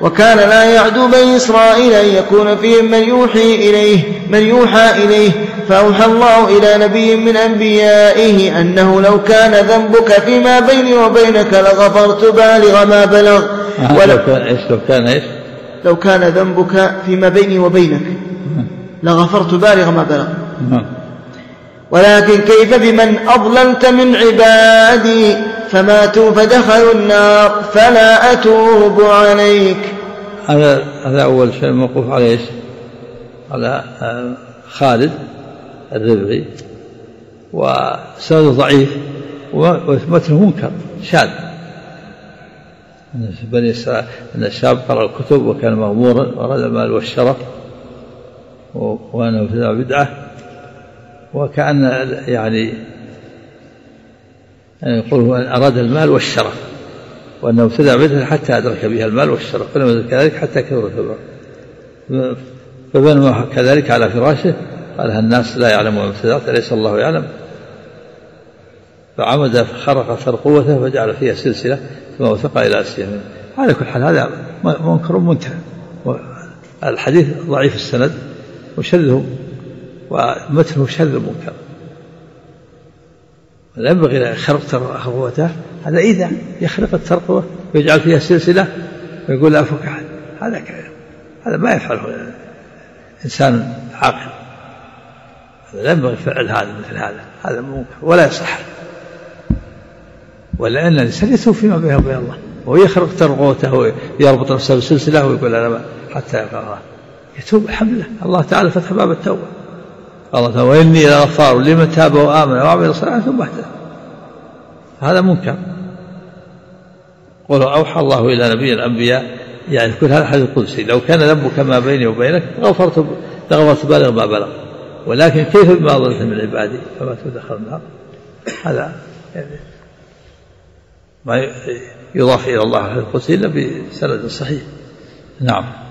وكان لا يعدو بني إسرائيل أن يكون فيهم من يوحي إليه من يوحى إليه. فأوحى الله إلى نبي من أنبيائه أنه لو كان ذنبك فيما بيني وبينك لغفرت بالغ ما بلغ. لو ولو كان إيش لو كان إيش؟ لو كان ذنبك فيما بيني وبينك لغفرت بالغ ما بلغ. نعم ولكن كيف بمن أضللت من عبادي؟ فماتوا فدخلوا النار فلا أتوب عليك. هذا هذا أول شيء موقوف على إيش؟ على آه، خالد الربعي. وسنده ضعيف ومتنه منكر شاذ. بني أن الشاب قرأ الكتب وكان مغمورا وأراد المال والشرف وأنه ابتدع بدعة. وكأن يعني يعني يقول هو أراد المال والشرف وأنه ابتدع بدعة حتى أدرك بها المال والشرف فلم كذلك حتى كثر الكبر فبينما كذلك على فراشه قال الناس لا يعلمون ابتدعت أليس الله يعلم. فعمد فخرق فرقوته فجعل فيها سلسلة ثم وثق إلى أسفل على كل حال هذا منكر منتهى. الحديث ضعيف السند وشذه ومتنه شذ منكر لا ينبغي خرق ترقوته هذا إذا يخرق الترقوة ويجعل فيها سلسلة ويقول لا أفك أحد. هذا هذا ما يفعله إنسان عاقل. هذا لا ينبغي فعل هذا مثل هذا هذا منكر ولا يصح. ولأن الإنسان يتوب فيما بينه وبين الله ويخرق ترقوته ويربط نفسه بسلسلة ويقول أنا حتى الله يتوب الحمد لله. الله تعالى فتح باب التوبة. الله تعالى وإني لغفار لمن تاب وآمن وعمل صالحا ثم اهتدى. هذا منكر. ولو أوحى الله إلى نبي الأنبياء يعني كل هذا حديث قدسي لو كان ذنبك ما بيني وبينك غفرت لغفرت بالغ ما بلغ. ولكن كيف بما ظلمت من عبادي؟ فما تدخل النار هذا يعني ما يضاف إلى الله في القدسي إلا بسند صحيح. نعم.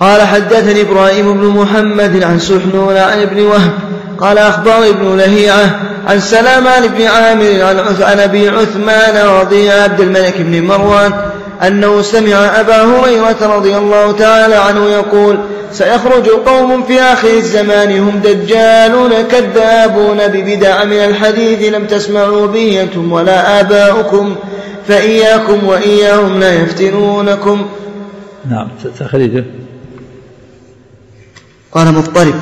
قال حدثني إبراهيم بن محمد عن سحنون عن ابن وهب قال أخبر ابن لهيعة عن سلامان بن عامر عن أبي عثمان رضي عبد الملك بن مروان أنه سمع أبا هريرة رضي الله تعالى عنه يقول سيخرج قوم في آخر الزمان هم دجالون كذابون ببدع من الحديث لم تسمعوا به أنتم ولا آباؤكم فإياكم وإياهم لا يفتنونكم. نعم تخريجه قال مضطرب.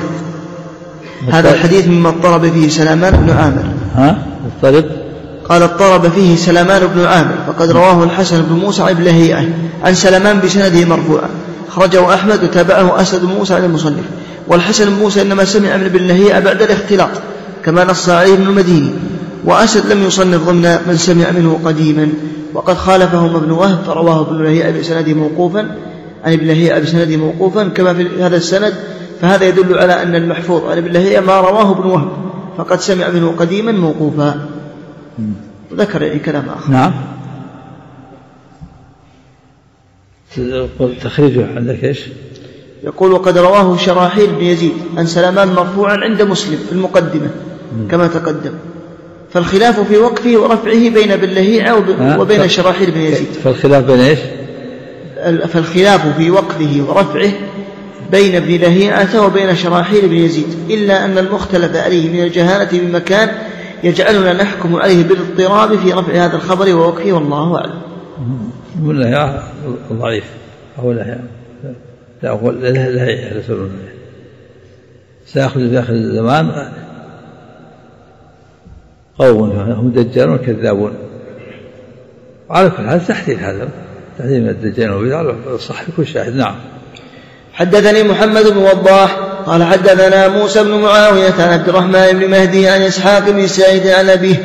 هذا الحديث مما اضطرب فيه سلامان بن عامر. ها؟ مضطرب. قال اضطرب فيه سلمان بن عامر فقد رواه الحسن بن موسى بن لهيئة عن سلمان بسنده مرفوعا. أخرجه أحمد وتابعه أسد بن موسى عن المصنف. والحسن بن موسى إنما سمع من ابن لهيئة بعد الاختلاط كما نص عليه ابن المديني. وأسد لم يصنف ضمن من سمع منه قديما. وقد خالفهم ابن وهب فرواه ابن لهيئة بسنده موقوفا عن ابن لهيئة بسنده موقوفا كما في هذا السند فهذا يدل على أن المحفوظ عن ابن لهيئة ما رواه ابن وهب فقد سمع منه قديما موقوفا. ذكر يعني كلام آخر. نعم. تخريجه عندك إيش؟ يقول وقد رواه شراحيل بن يزيد عن سلمان مرفوعا عند مسلم في المقدمة كما تقدم. فالخلاف في وقفه ورفعه بين ابن لهيعة وبين شراحيل بن يزيد. فالخلاف بين إيش؟ فالخلاف في وقفه ورفعه بين ابن لهيعة وبين شراحيل بن يزيد إلا أن المختلف عليه من الجهالة بمكان يجعلنا نحكم عليه بالاضطراب في رفع هذا الخبر ووقفه والله أعلم. ولا يا ضعيف أو لا لا هو لا لا رسول سيخرج في آخر الزمان قوم هم دجالون كذابون وعلى كل حال تحديد هذا تحديد من الدجال والبدع صح يكون شاهد نعم. حدثني محمد بن وضاح قال حدثنا موسى بن معاوية عن عبد الرحمن بن مهدي عن إسحاق بن سعيد عن أبيه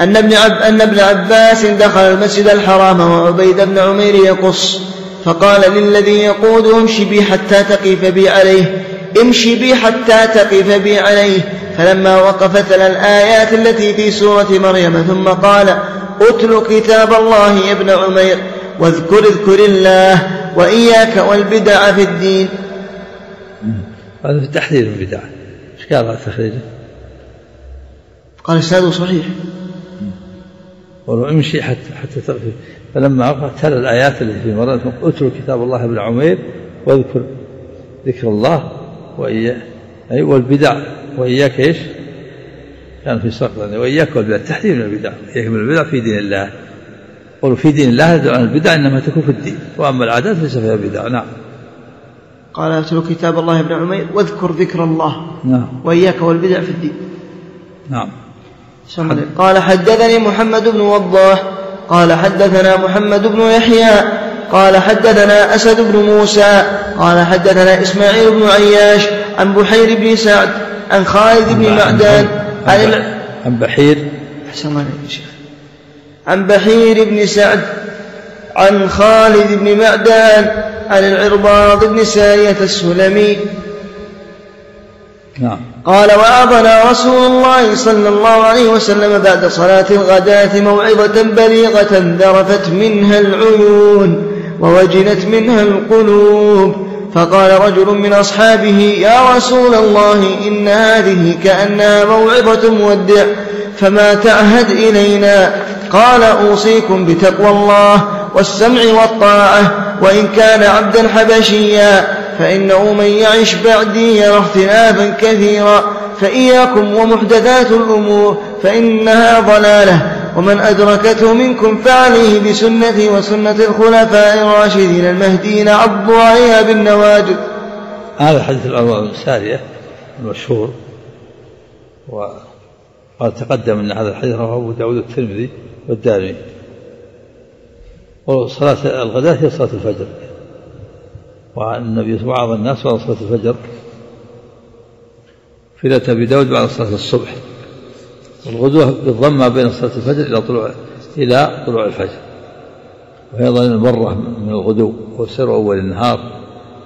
أن ابن, عب أن ابن عباس دخل المسجد الحرام وعبيد بن عمير يقص فقال للذي يقود امشي بي حتى تقف بي عليه امشي بي حتى تقف بي عليه. فلما وقف تلا الآيات التي في سورة مريم ثم قال اتل كتاب الله يا ابن عمير واذكر اذكر الله. وإياك والبدع في الدين. هذا في تحذير البدع. إيش قال تخريجه؟ قال إسناده صحيح. ولو امشي حتى حتى تغفر. فلما أقرأ تلا الآيات التي في مرات اتلو كتاب الله ابن عمير واذكر ذكر الله وإياك أي والبدع. وإياك إيش؟ كان في سقط وإياك والبدع. تحذير من البدع. إياك من البدع في دين الله. قولوا في دين الله البدع إنما تكون في الدين وأما العادات ليس فيها بدع. نعم. قال اتلو كتاب الله ابن عمير واذكر ذكر الله نعم. وإياك والبدع في الدين. نعم. قال حدثني محمد بن وضاح. قال حدثنا محمد بن يحيى. قال حدثنا أسد بن موسى. قال حدثنا إسماعيل بن عياش عن بحير بن سعد عن خالد بن معدان عن, عن بحير. أحسن الله عن بحير بن سعد عن خالد بن معدان عن العرباض بن سارية السلمي. نعم. قال وعظنا رسول الله صلى الله عليه وسلم بعد صلاة الغداة موعظة بليغة ذرفت منها العيون ووجلت منها القلوب. فقال رجل من أصحابه يا رسول الله إن هذه كأنها موعظة مودع فما تعهد إلينا؟ قال أوصيكم بتقوى الله والسمع والطاعة وإن كان عبدا حبشيا فإنه من يعش بعدي يرى اختلافا كثيرا فإياكم ومحدثات الأمور فإنها ضلالة ومن أدركته منكم فعليه بسنتي وسنة الخلفاء الراشدين المهديين عضوا عليها بالنواجذ. هذا حديث الأرواح السارية المشهور وقد تقدم أن هذا الحديث رواه أبو داود الترمذي والدارمي وصلاة الغداة هي صلاة الفجر. وعن النبي وعظ الناس بعد صلاة الفجر. في ذات أبي داود بعد صلاة الصبح. والغدوة بالضم ما بين صلاة الفجر إلى طلوع إلى طلوع الفجر. ظل المرة من الغدو وسر أول النهار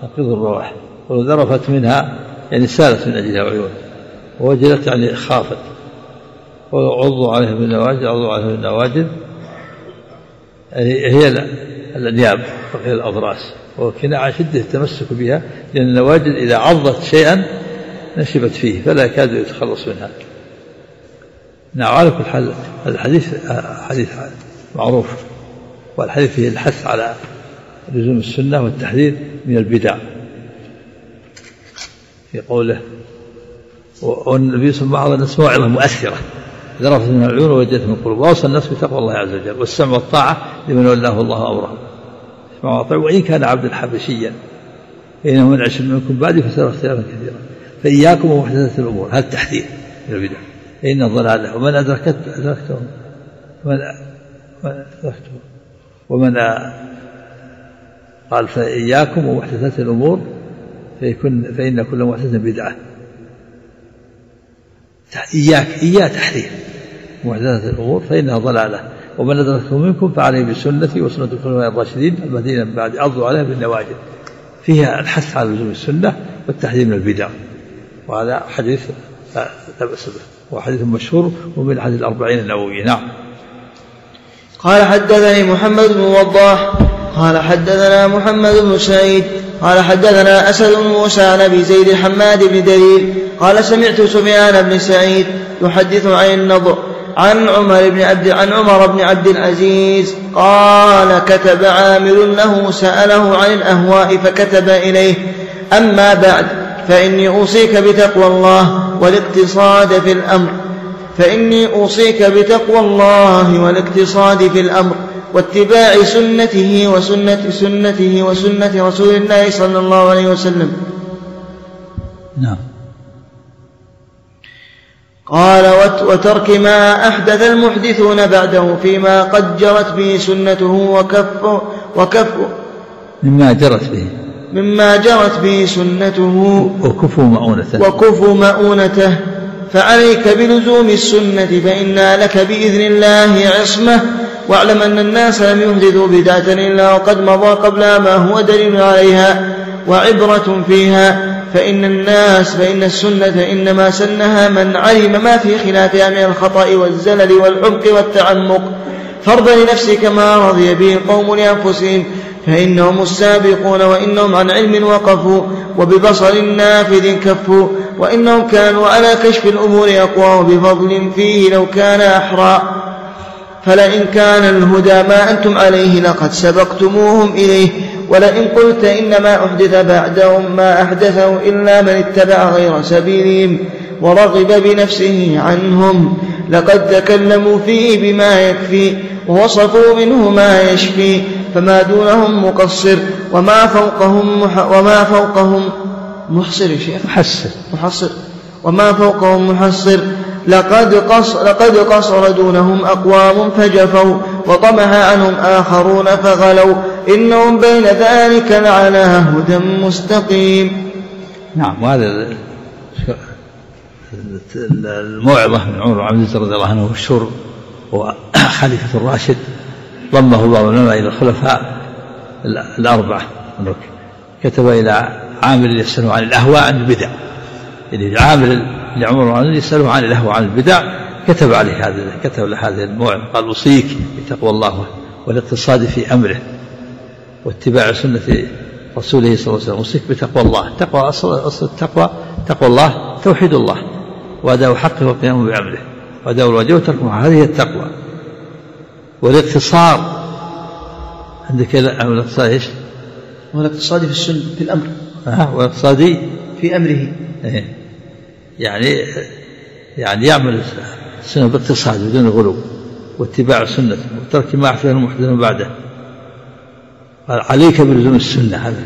نقيض الرواح. وذرفت منها يعني سالت من أجلها عيون ووجلت يعني خافت. وعضوا عليها بالنواجذ عضوا عليها بالنواجذ هي الأنياب وهي الأضراس. وكناع شدة التمسك بها لأن النواجذ إذا عضت شيئا نشبت فيه فلا يكاد يتخلص منها. نعم على كل حال الحديث حديث معروف. والحديث فيه الحث على لزوم السنة والتحذير من البدع. في قوله والنبي صلى الله عليه وسلم الناس موعظة مؤثرة ذرفت من العيون ووجدت من القلوب وأوصى الناس بتقوى الله عز وجل والسمع والطاعة لمن ولاه الله أمرهم وإن كان عبدا حبشيا فإنه من عشر منكم. بعدي فسيرى اختلافا كثيرا. فإياكم ومحدثات الأمور. هذا التحذير من البدع. فإن الضلالة ومن أدركت أدركته من أدركته ومن قال فإياكم ومحدثات الأمور. فيكون فإن كل محدث بدعة. إياك إياه تحذير. محدثات الأمور فإنها ضلالة. ومن أدركه منكم فعليه بسنتي وسنة الخلفاء الراشدين الذين بعد عضوا عليها بالنواجذ فيها الحث على لزوم السنة والتحذير من البدع. وهذا حديث لا بأس به. وحديث مشهور ومن حديث الأربعين النووية نعم. قال حدثني محمد بن وضاح. قال حدثنا محمد بن سعيد. قال حدثنا أسد بن موسى عن أبي زيد الحماد بن دليل قال سمعت سفيان بن سعيد يحدث عن النضر. عن عمر بن عبد عن عمر بن عبد العزيز قال كتب عامل له سأله عن الأهواء فكتب إليه أما بعد فإني أوصيك بتقوى الله والاقتصاد في الأمر فإني أوصيك بتقوى الله والاقتصاد في الأمر واتباع سنته وسنة سنته وسنة رسول الله صلى الله عليه وسلم. نعم. قال وترك ما أحدث المحدثون بعده فيما قد جرت به سنته وكف وكف مما جرت به. مما جرت به سنته وكفوا مؤونته. وكفوا مؤونته. فعليك بلزوم السنة فإنا لك بإذن الله عصمة. واعلم أن الناس لم يحدثوا بدعة إلا وقد مضى قبلها ما هو دليل عليها وعبرة فيها. فإن الناس فإن السنة إنما سنها من علم ما في خلافها من الخطأ والزلل والعمق والتعمق. فرض لنفسك ما رضي به القوم لأنفسهم فإنهم السابقون وإنهم عن علم وقفوا وببصر نافذ كفوا وإنهم كانوا على كشف الأمور أقوى بفضل فيه لو كان أحرى. فلئن كان الهدى ما أنتم عليه لقد سبقتموهم إليه ولئن قلت إنما أحدث بعدهم ما أحدثه إلا من اتبع غير سبيلهم ورغب بنفسه عنهم لقد تكلموا فيه بما يكفي ووصفوا منه ما يشفي فما دونهم مقصر وما فوقهم مح وما فوقهم محصر يا شيخ. محسر محصر. وما فوقهم محصر. لقد قصر, لقد قصر دونهم أقوام فجفوا وطمح عنهم آخرون فغلوا إنهم بين ذلك لعلى هدى مستقيم. نعم وهذا الموعظة من عمر بن عبد العزيز رضي الله عنه والشر هو خليفة الراشد. ضمه بعض العلماء إلى الخلفاء الأربعة. كتب إلى عامل يسأله عن الأهواء عن البدع. يعني عامل لعمر يسأله عن الأهواء عن البدع كتب عليه هذا كتب له هذه الموعظة. قال أوصيك بتقوى الله والاقتصاد في أمره. واتباع سنة رسوله صلى الله عليه وسلم. أوصيك بتقوى الله. تقوى أصل التقوى تقوى الله توحيد الله. وأداء حقه وقيامه بأمره وأداء الواجب وترك هذه هي التقوى. والاقتصار. عندك الاقتصاد إيش؟ والاقتصاد في السنة في الأمر. واقتصادي في أمره. إيه. يعني يعني يعمل السنة باقتصاد بدون غلو. واتباع السنة وترك ما أحدث المحدث بعده. قال عليك بلزوم السنة هذا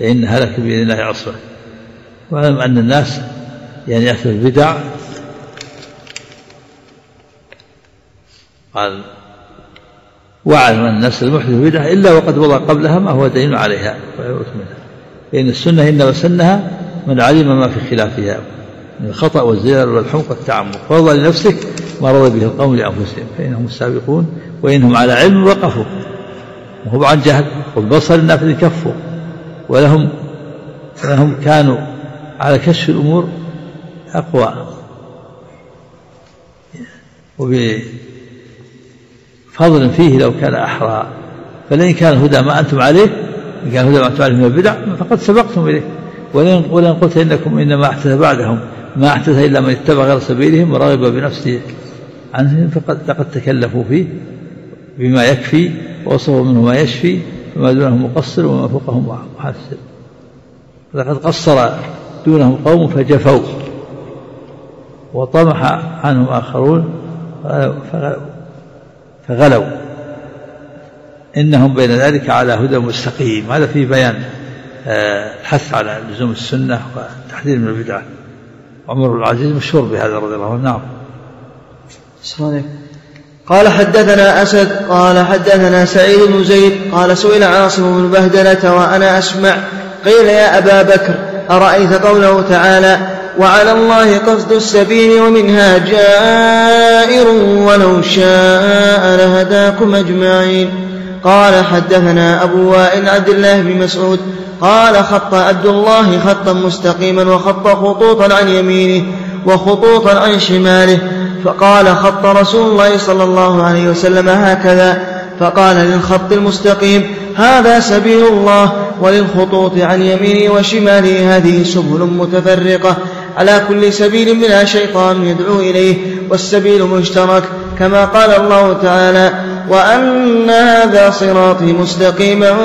فإن هلك بإذن الله عصره. واعلم أن الناس يعني أهل البدع. قال واعلم أن الناس المحدث بدعة إلا وقد وضع قبلها ما هو دين عليها. فإن السنة إنما سنها من علم ما في خلافها من الخطأ والزلل والحمق والتعمق. فرضى لنفسك ما رضى به القوم لأنفسهم فإنهم السابقون وإنهم على علم وقفوا. وهم عن جهل والبصر النافذ كفوا ولهم ولهم كانوا على كشف الأمور أقوى. وبفضل فيه لو كان أحرى. فلئن كان الهدى ما أنتم عليه إن كان الهدى ما أنتم عليه من البدع فقد سبقتم إليه. ولئن قلت إنكم إنما أحدث بعدهم ما أحدث إلا من اتبع غير سبيلهم ورغب بنفسه عنهم فقد لقد تكلفوا فيه بما يكفي ووصفوا منه ما يشفي فما دونه مقصر وما فوقه محسن. لقد قصر دونهم قوم فجفوا وطمح عنهم آخرون فغلوا. إنهم بين ذلك على هدى مستقيم. هذا في بيان آه، الحث على لزوم السنة والتحذير من البدعة. عمر العزيز مشهور بهذا رضي الله عنه. نعم. قال حدثنا أسد قال حدثنا سعيد بن زيد قال سئل عاصم بن بهدلة وأنا أسمع قيل يا أبا بكر أرأيت قوله تعالى وعلى الله قصد السبيل ومنها جائر ولو شاء لهداكم أجمعين. قال حدثنا أبو وائل عبد الله بن مسعود قال خط عبد الله خطا مستقيما وخط خطوطا عن يمينه وخطوطا عن شماله فقال خط رسول الله صلى الله عليه وسلم هكذا فقال للخط المستقيم هذا سبيل الله وللخطوط عن يمينه وشماله هذه سبل متفرقة على كل سبيل منها شيطان يدعو إليه والسبيل مشترك كما قال الله تعالى وأن هذا صراطي مستقيما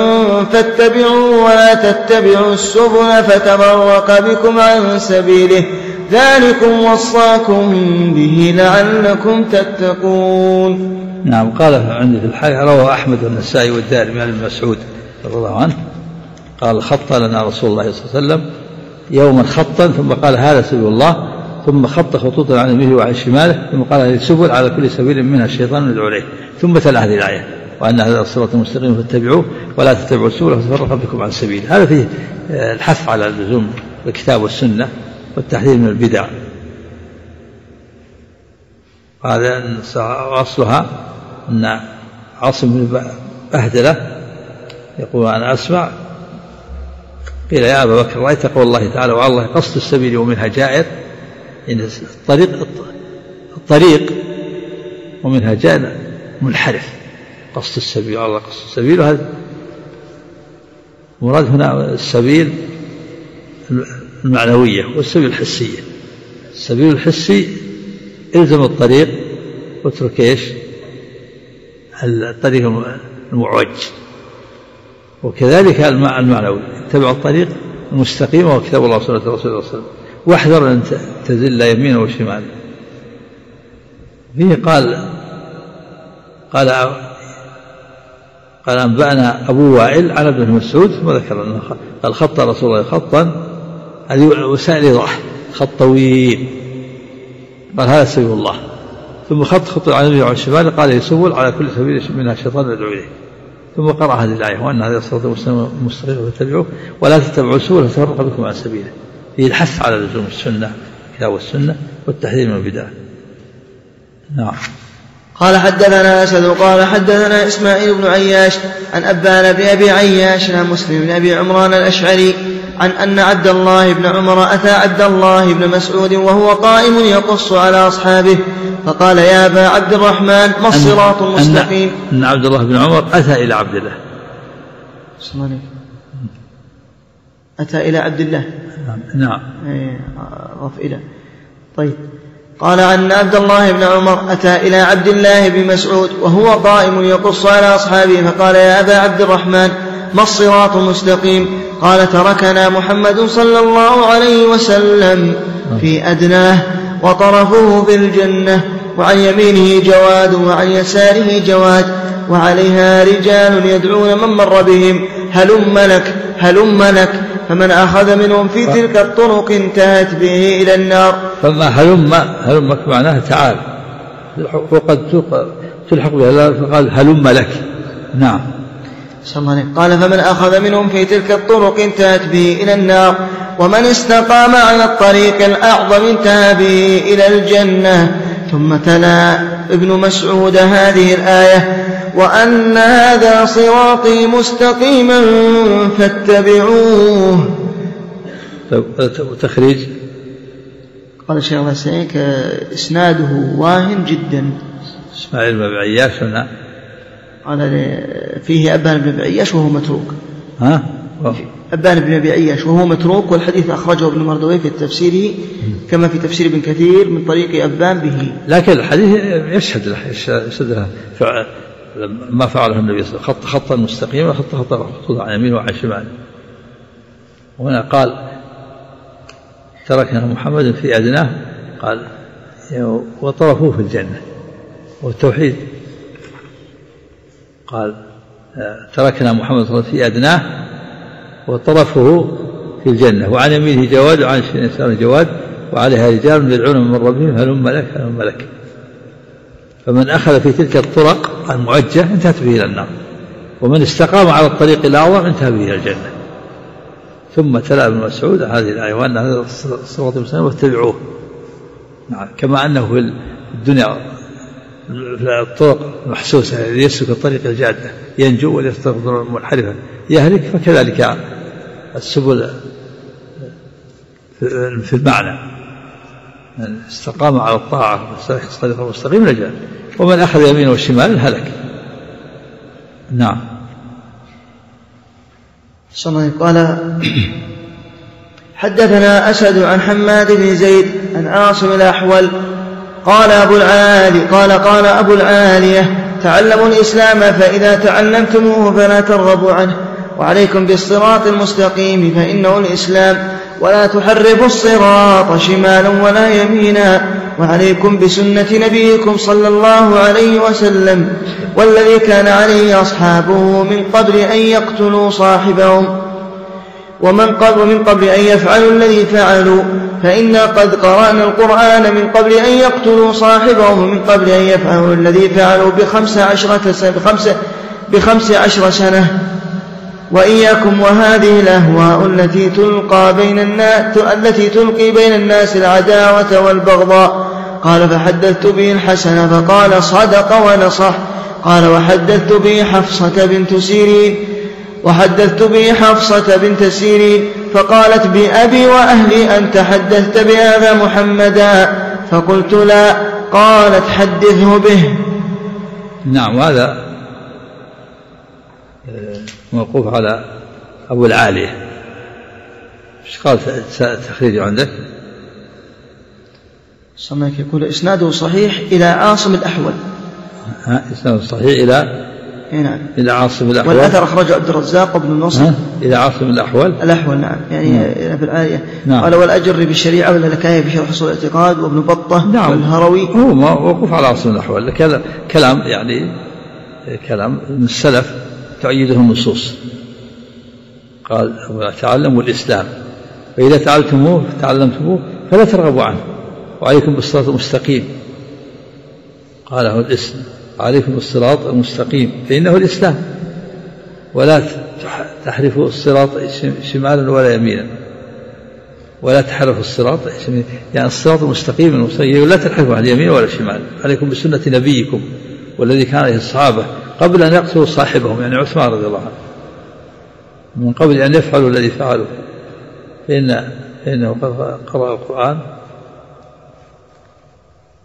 فاتبعوا ولا تتبعوا السبل فتفرق بكم عن سبيله. ذلكم وصاكم به لعلكم تتقون. نعم قال عندي في الحي روى أحمد والنسائي والدارمي عن ابن مسعود رضي الله عنه قال خط لنا رسول الله صلى الله عليه وسلم يوما خطا ثم قال هذا سبيل الله. ثم خط خطوطا عن يمينه وعن شماله ثم قال هذه السبل على كل سبيل منها الشيطان يدعو إليه. ثم تلا هذه الآية وأن هذا الصراط المستقيم فاتبعوه ولا تتبعوا السبل فتفرق بكم عن سبيل هذا فيه آه، الحث على لزوم الكتاب والسنة. والتحذير من البدع. هذا اصلها إن عاصم بن بهدلة يقول أنا أسمع. قيل يا أبا بكر رأيت قول الله تعالى وعلى الله قصد السبيل ومنها جائر. يعني الطريق الطريق ومنها جائر منحرف. قصد السبيل على الله قصد السبيل. وهذا مراد هنا السبيل المعنوية والسبيل الحسية السبيل الحسي إلزم الطريق واترك إيش؟ الطريق المعوج. وكذلك المعنوي. اتبع الطريق المستقيم وهو كتاب الله وسنة رسوله صلى الله عليه وسلم. واحذر أن تزل يمينا وشمالا فيه قال قال قال أنبأنا أبو وائل عن ابن مسعود ثم ذكر أنه قال خط رسول الله خطا هذه وسائل إيضاح خط طويل. قال هذا سبيل الله. ثم خط خط على اليمين وعلى الشمال قال هي سبل على كل سبيل منها الشيطان يدعو إليه. ثم قرأ هذه الآية وأن هذا الصراط المستقيم فاتبعوه ولا تتبعوا السبل فتفرق بكم عن سبيله. فيه الحث على لزوم السنة الكتاب والسنة والتحذير من البدع. نعم. قال حدثنا أسد قال حدثنا إسماعيل بن عياش عن أبان بأبي عياش عن مسلم بن أبي عمران الأشعري عن أن عبد الله بن عمر أتى عبد الله بن مسعود وهو قائم يقص على أصحابه فقال يا أبا عبد الرحمن ما الصراط المستقيم؟ أن عبد الله بن عمر أتى إلى عبد الله. أتى إلى عبد الله. نعم. أضاف إلى طيب. قال أن عبد الله بن عمر أتى إلى عبد الله بن مسعود وهو قائم يقص على أصحابه فقال يا أبا عبد الرحمن ما الصراط المستقيم؟ قال تركنا محمد صلى الله عليه وسلم في أدناه وطرفه في الجنة وعن يمينه جواد وعن يساره جواد وعليها رجال يدعون من مر بهم. هلم لك هلم لك فمن أخذ منهم في تلك الطرق انتهت به إلى النار. فما هلم هلم معناها تعال. وقد تلحق بها. فقال هلم لك. نعم. قال فمن أخذ منهم في تلك الطرق انتهت به إلى النار ومن استقام على الطريق الأعظم انتهى به إلى الجنة. ثم تلا ابن مسعود هذه الآية وأن هذا صراطي مستقيما فاتبعوه. تخريج؟ قال الشيخ الله يسعدك إسناده واهن جدا. إسماعيل بن عياش هنا. قال فيه أبان بن عياش وهو متروك. ها؟ أبان بن أبي عياش وهو متروك والحديث أخرجه ابن مردوي في تفسيره كما في تفسير ابن كثير من طريق أبان به. لكن الحديث يشهد له يشهد له. ما فعله النبي صلى الله عليه وسلم. خط خطا مستقيما خط خطا خطوط عن يمين وعن شمال. وهنا قال تركنا محمد في أدناه. قال وطرفوه في الجنة. والتوحيد قال تركنا محمد صلى الله عليه وسلم في أدناه وطرفه في الجنة وعن يمينه جواد وعن يساره جواد وعليها رجال يدعون من ربهم هلم لك؟ هلم لك؟ فمن أخذ في تلك الطرق المعجة انتهت به إلى النار ومن استقام على الطريق الأعظم انتهى به إلى الجنة. ثم تلا ابن مسعود هذه الآية وأن هذا الصراط المستقيم واتبعوه. نعم كما أنه في الدنيا الطرق المحسوسة يسلك الطريق الجادة ينجو ويستغفر المنحرفة. يهلك فكذلك السبل في المعنى. من استقام على الطاعة الطريق المستقيم نجا. ومن أخذ يمينه والشمال هلك. نعم. قال حدثنا أسد عن حماد بن زيد عن عاصم الأحول قال أبو العالي قال قال أبو العالية تعلموا الإسلام فإذا تعلمتموه فلا ترغبوا عنه. وعليكم بالصراط المستقيم فإنه الإسلام. ولا تحرفوا الصراط شمالا ولا يمينا. وعليكم بسنة نبيكم صلى الله عليه وسلم والذي كان عليه أصحابه من قبل أن يقتلوا صاحبهم. ومن قبل من قبل أن يفعلوا الذي فعلوا فإنا قد قرأنا القرآن من قبل أن يقتلوا صاحبهم من قبل أن يفعلوا الذي فعلوا بخمس عشرة سنة بخمس, بخمس عشر سنة. وإياكم وهذه الأهواء التي تلقى بين الناس التي تلقي بين الناس العداوة والبغضاء. قال فحدثت به الحسن فقال صدق ونصح. قال وحدثت به حفصة بنت سيرين. وحدثت به حفصة بنت سيرين فقالت بأبي وأهلي أنت حدثت بهذا محمدا. فقلت لا قالت حدثه به. نعم هذا موقوف على أبو العالية. إيش قال تخريج عندك؟ صنعك يقول إسناده صحيح إلى عاصم الأحول. ها إسناده صحيح إلى نعم. إلى عاصم الأحول والأثر أخرجه عبد الرزاق وابن النصر إلى عاصم الأحول الأحول نعم. يعني نعم. في الآية. نعم. قال والأجر بالشريعة ولا لكاية في شرح أصول الاعتقاد وابن بطة نعم. والهروي. هو موقوف على عاصم الأحول كلام يعني كلام من السلف تؤيده النصوص. قال تعلموا الإسلام. فإذا تعلمتموه تعلمتموه فلا ترغبوا عنه. وعليكم بالصراط المستقيم. قال هو الاسم. عليكم بالصراط المستقيم. فإنه الإسلام. ولا تحرفوا الصراط شمالا ولا يمينا. ولا تحرفوا الصراط يعني الصراط المستقيم المستقيم لا تنحرفوا عن اليمين ولا الشمال. عليكم بسنة نبيكم والذي كان عليه الصحابة قبل أن يقتلوا صاحبهم يعني عثمان رضي الله عنه. من قبل أن يفعلوا الذي فعلوا. فإن فإنه قد قرأ القرآن.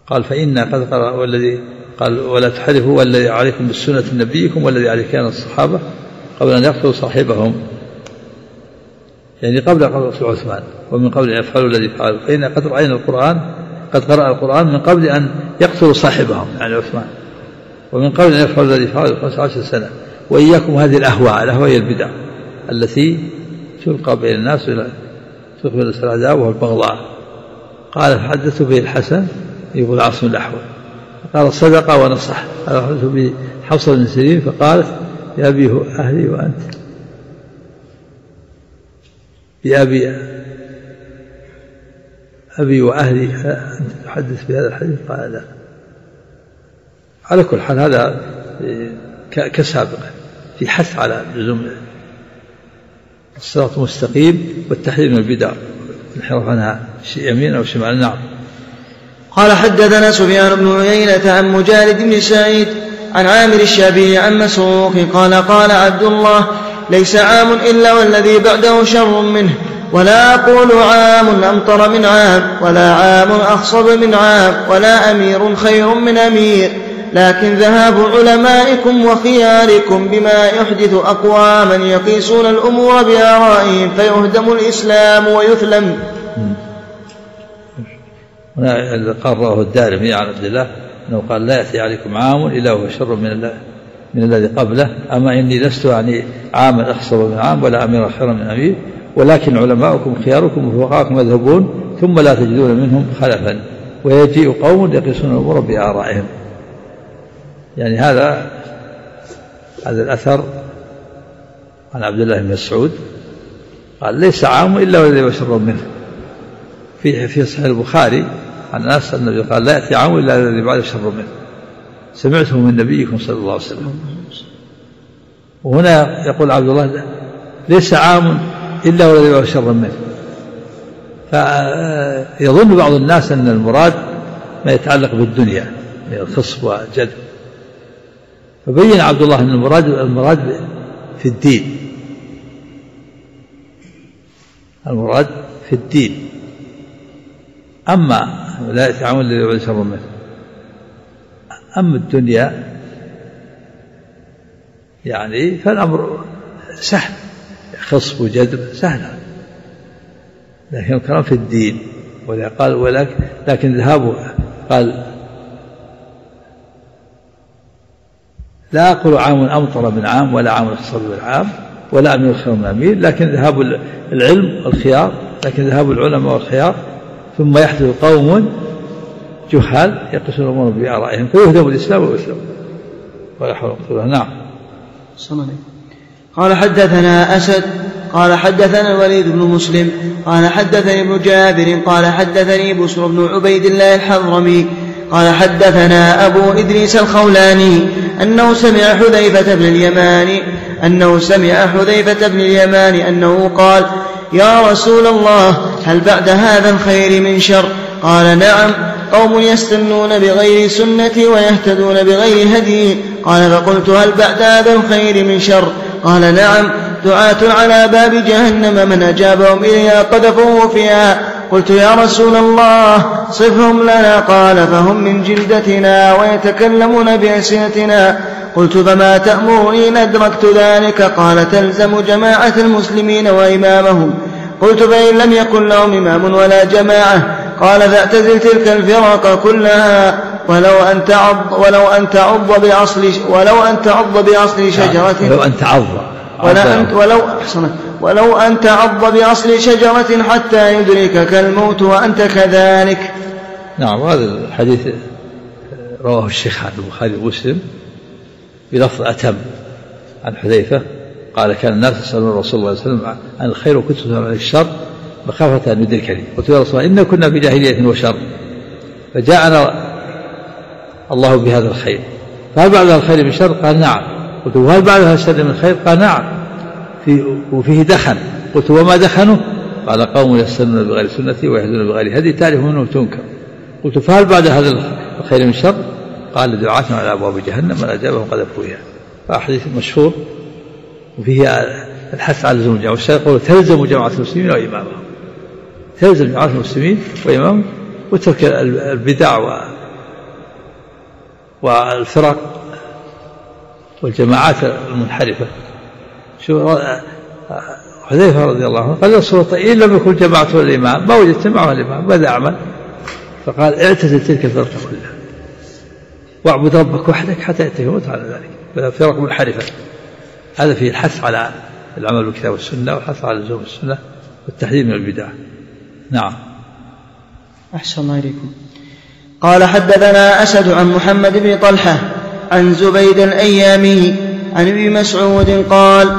قال فإنا قد قرأ والذي قال ولا تحرفوا والذي عليكم بالسنة نبيكم والذي عليه كان الصحابة قبل أن يقتلوا صاحبهم. يعني قبل قتل عثمان ومن قبل أن يفعلوا الذي فعلوا. فإنا قد رأينا القرآن قد قرأ القرآن من قبل أن يقتلوا صاحبهم يعني عثمان. ومن قبل أن يفعلوا الذي فعلوا 15 سنة. وإياكم هذه الأهواء الأهواء هي البدع التي تلقى بين الناس بين العداوة والبغضاء. قال فحدثوا به الحسن يقول عاصم الأحول قال صدق ونصح. قال حدثوا به حفصة بن سيرين فقالت يا أبي أهلي وأنت. بأبي أبي وأهلي أنت تحدث بهذا الحديث؟ قال لا. على كل حال هذا كسابق في حث على لزوم الصراط المستقيم والتحذير من البدع. الانحراف عنها يمين أو شمال نعم. قال حدثنا سفيان بن عيينة عن مجالد بن سعيد عن عامر الشابي عن مسروق قال قال عبد الله ليس عام إلا والذي بعده شر منه ولا أقول عام أمطر من عام ولا عام أخصب من عام ولا أمير خير من أمير لكن ذهاب علمائكم وخياركم بما يحدث أقواما يقيسون الأمور بآرائهم فيهدم الإسلام ويثلم هنا قال رواه الدارمي عن عبد الله إنه قال لا يأتي عليكم عام إلا هو شر من الله من الذي قبله. أما إني لست يعني عاما اخصب من عام ولا اميرا خيرا من أمير ولكن علماؤكم خياركم وفقهاءكم يذهبون ثم لا تجدون منهم خلفا. ويجيء قوم يقيسون الأمور بآرائهم. يعني هذا هذا الأثر عن عبد الله بن مسعود. قال ليس عام إلا والذي هو شر منه. في في صحيح البخاري عن أنس النبي قال لا يأتي عام إلا الذي بعد شر منه. سمعته من نبيكم صلى الله عليه وسلم. وهنا يقول عبد الله ليس عام إلا والذي بعد شر منه. فيظن بعض الناس أن المراد ما يتعلق بالدنيا من الخصب والجد. فبين عبد الله أن المراد المراد في الدين. المراد في الدين. أما لا الذي يعود شر منه. أما الدنيا يعني فالأمر سهل خصب وجذب سهل. لكن الكلام في الدين ولا قال ولكن لكن ذهابه قال لا أقول عام أمطر من عام ولا عام اختصر من عام ولا أمير خير من أمير لكن ذهاب العلم الخيار لكن ذهاب العلماء والخيار. ثم يحدث قوم جهال يقيسون الأمور بآرائهم فيهدم الإسلام ويسلم ولا حول ولا قوة نعم. قال حدثنا أسد قال حدثنا الوليد بن مسلم قال حدثني ابن جابر قال حدثني بسر بن عبيد الله الحضرمي قال حدثنا أبو إدريس الخولاني أنه سمع حذيفة بن اليمان أنه سمع حذيفة بن اليمان أنه قال يا رسول الله هل بعد هذا الخير من شر؟ قال نعم قوم يستنون بغير سنتي ويهتدون بغير هدي. قال فقلت هل بعد هذا الخير من شر؟ قال نعم دعاة على باب جهنم من أجابهم إليها قذفوه فيها. قلت يا رسول الله صفهم لنا. قال فهم من جلدتنا ويتكلمون بألسنتنا. قلت فما تأمرني إن أدركت ذلك؟ قال تلزم جماعة المسلمين وإمامهم. قلت فإن لم يكن لهم إمام ولا جماعة. قال فاعتزل تلك الفرق كلها. ولو أن تعض ولو أن تعض بأصل ولو أن تعض بأصل شجرة. ولو أن تعض. ولو أن ولو ولو أن تعض بأصل شجرة حتى يدركك الموت وأنت كذلك. نعم هذا الحديث رواه الشيخ عن البخاري ومسلم بلفظ أتم عن حذيفة قال كان الناس يسألون الرسول صلى الله عليه وسلم عن الخير وكنت عن الشر مخافة أن يدركني قلت يا رسول الله إنا كنا في جاهلية وشر فجاءنا الله بهذا الخير فهل بعد الخير من شر؟ قال نعم قلت وهل بعد هذا الشر من خير؟ قال نعم في وفيه دخن قلت وما دخنه؟ قال قوم يستنون بغير سنتي ويهدون بغير هدي تعرف منهم تنكر قلت فهل بعد هذا الخير من شر؟ قال دعاة على أبواب جهنم من أجابهم قذفوا إياه فحديث مشهور وفيه الحث على لزوم الجماعة والشيخ يقول تلزم جماعة المسلمين وإمامهم. تلزم جماعة المسلمين وإمامهم وترك البدع والفرق والجماعات المنحرفة. شو حذيفة رضي الله عنه قال يا رسول الله إن لم يكن جماعة الإمام ما وجدت معه الإمام ماذا أعمل؟ فقال اعتزل تلك الفرقة كلها. واعبد ربك وحدك حتى يأتيك الموت على ذلك. فرق منحرفة هذا فيه الحث على العمل بالكتاب والسنة والحث على لزوم السنة والتحذير من البدع. نعم. أحسن الله إليكم. قال حدثنا أسد عن محمد بن طلحة عن زبيد الأيامي عن ابن مسعود قال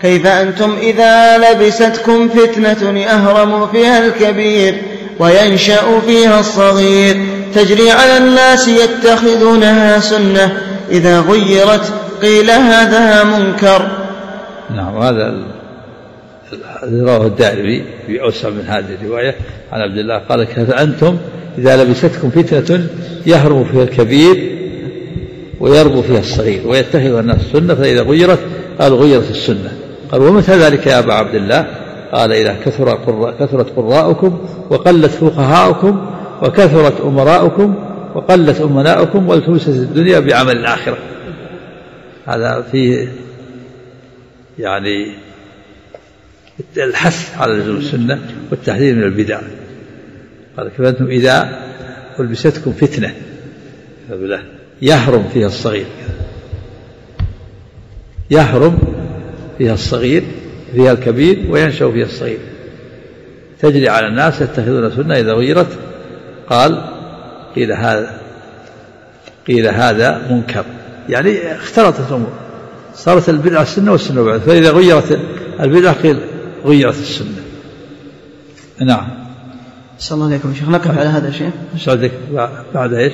كيف أنتم إذا لبستكم فتنة أهرم فيها الكبير وينشأ فيها الصغير؟ تجري على الناس يتخذونها سنة. إذا غيرت قيل هذا منكر. نعم هذا رواه الدارمي في أوسع من هذه الرواية عن عبد الله. قال كيف أنتم إذا لبستكم فتنة يهرم فيها الكبير ويربو فيها الصغير ويتخذ الناس سنة فإذا غيرت قال غيرت السنة. قال ومتى ذلك يا أبا عبد الله؟ قال إذا كثر كثرت قراءكم وقلت فقهاؤكم وكثرت أمراؤكم وقلت أمناؤكم والتمست الدنيا بعمل الآخرة. هذا فيه يعني الحث على لزوم السنة والتحذير من البدع. قال أنتم إذا ألبستكم فتنة؟ يهرم فيها الصغير. يهرم فيها الصغير فيها الكبير وينشأ فيها الصغير. تجري على الناس يتخذون سنة إذا غيرت قال قيل هذا قيل هذا منكر. يعني اختلطت الأمور. صارت البدعة السنة والسنة بعد. فإذا غيرت البدعة قيل غيرت السنة. نعم. صلى الله عليكم شيخ نقف على هذا الشيء سعدك بعد إيش؟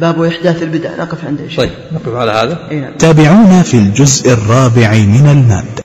باب إحداث البدع نقف عند إيش؟ طيب نقف على هذا. إيه. تابعونا في الجزء الرابع من المادة.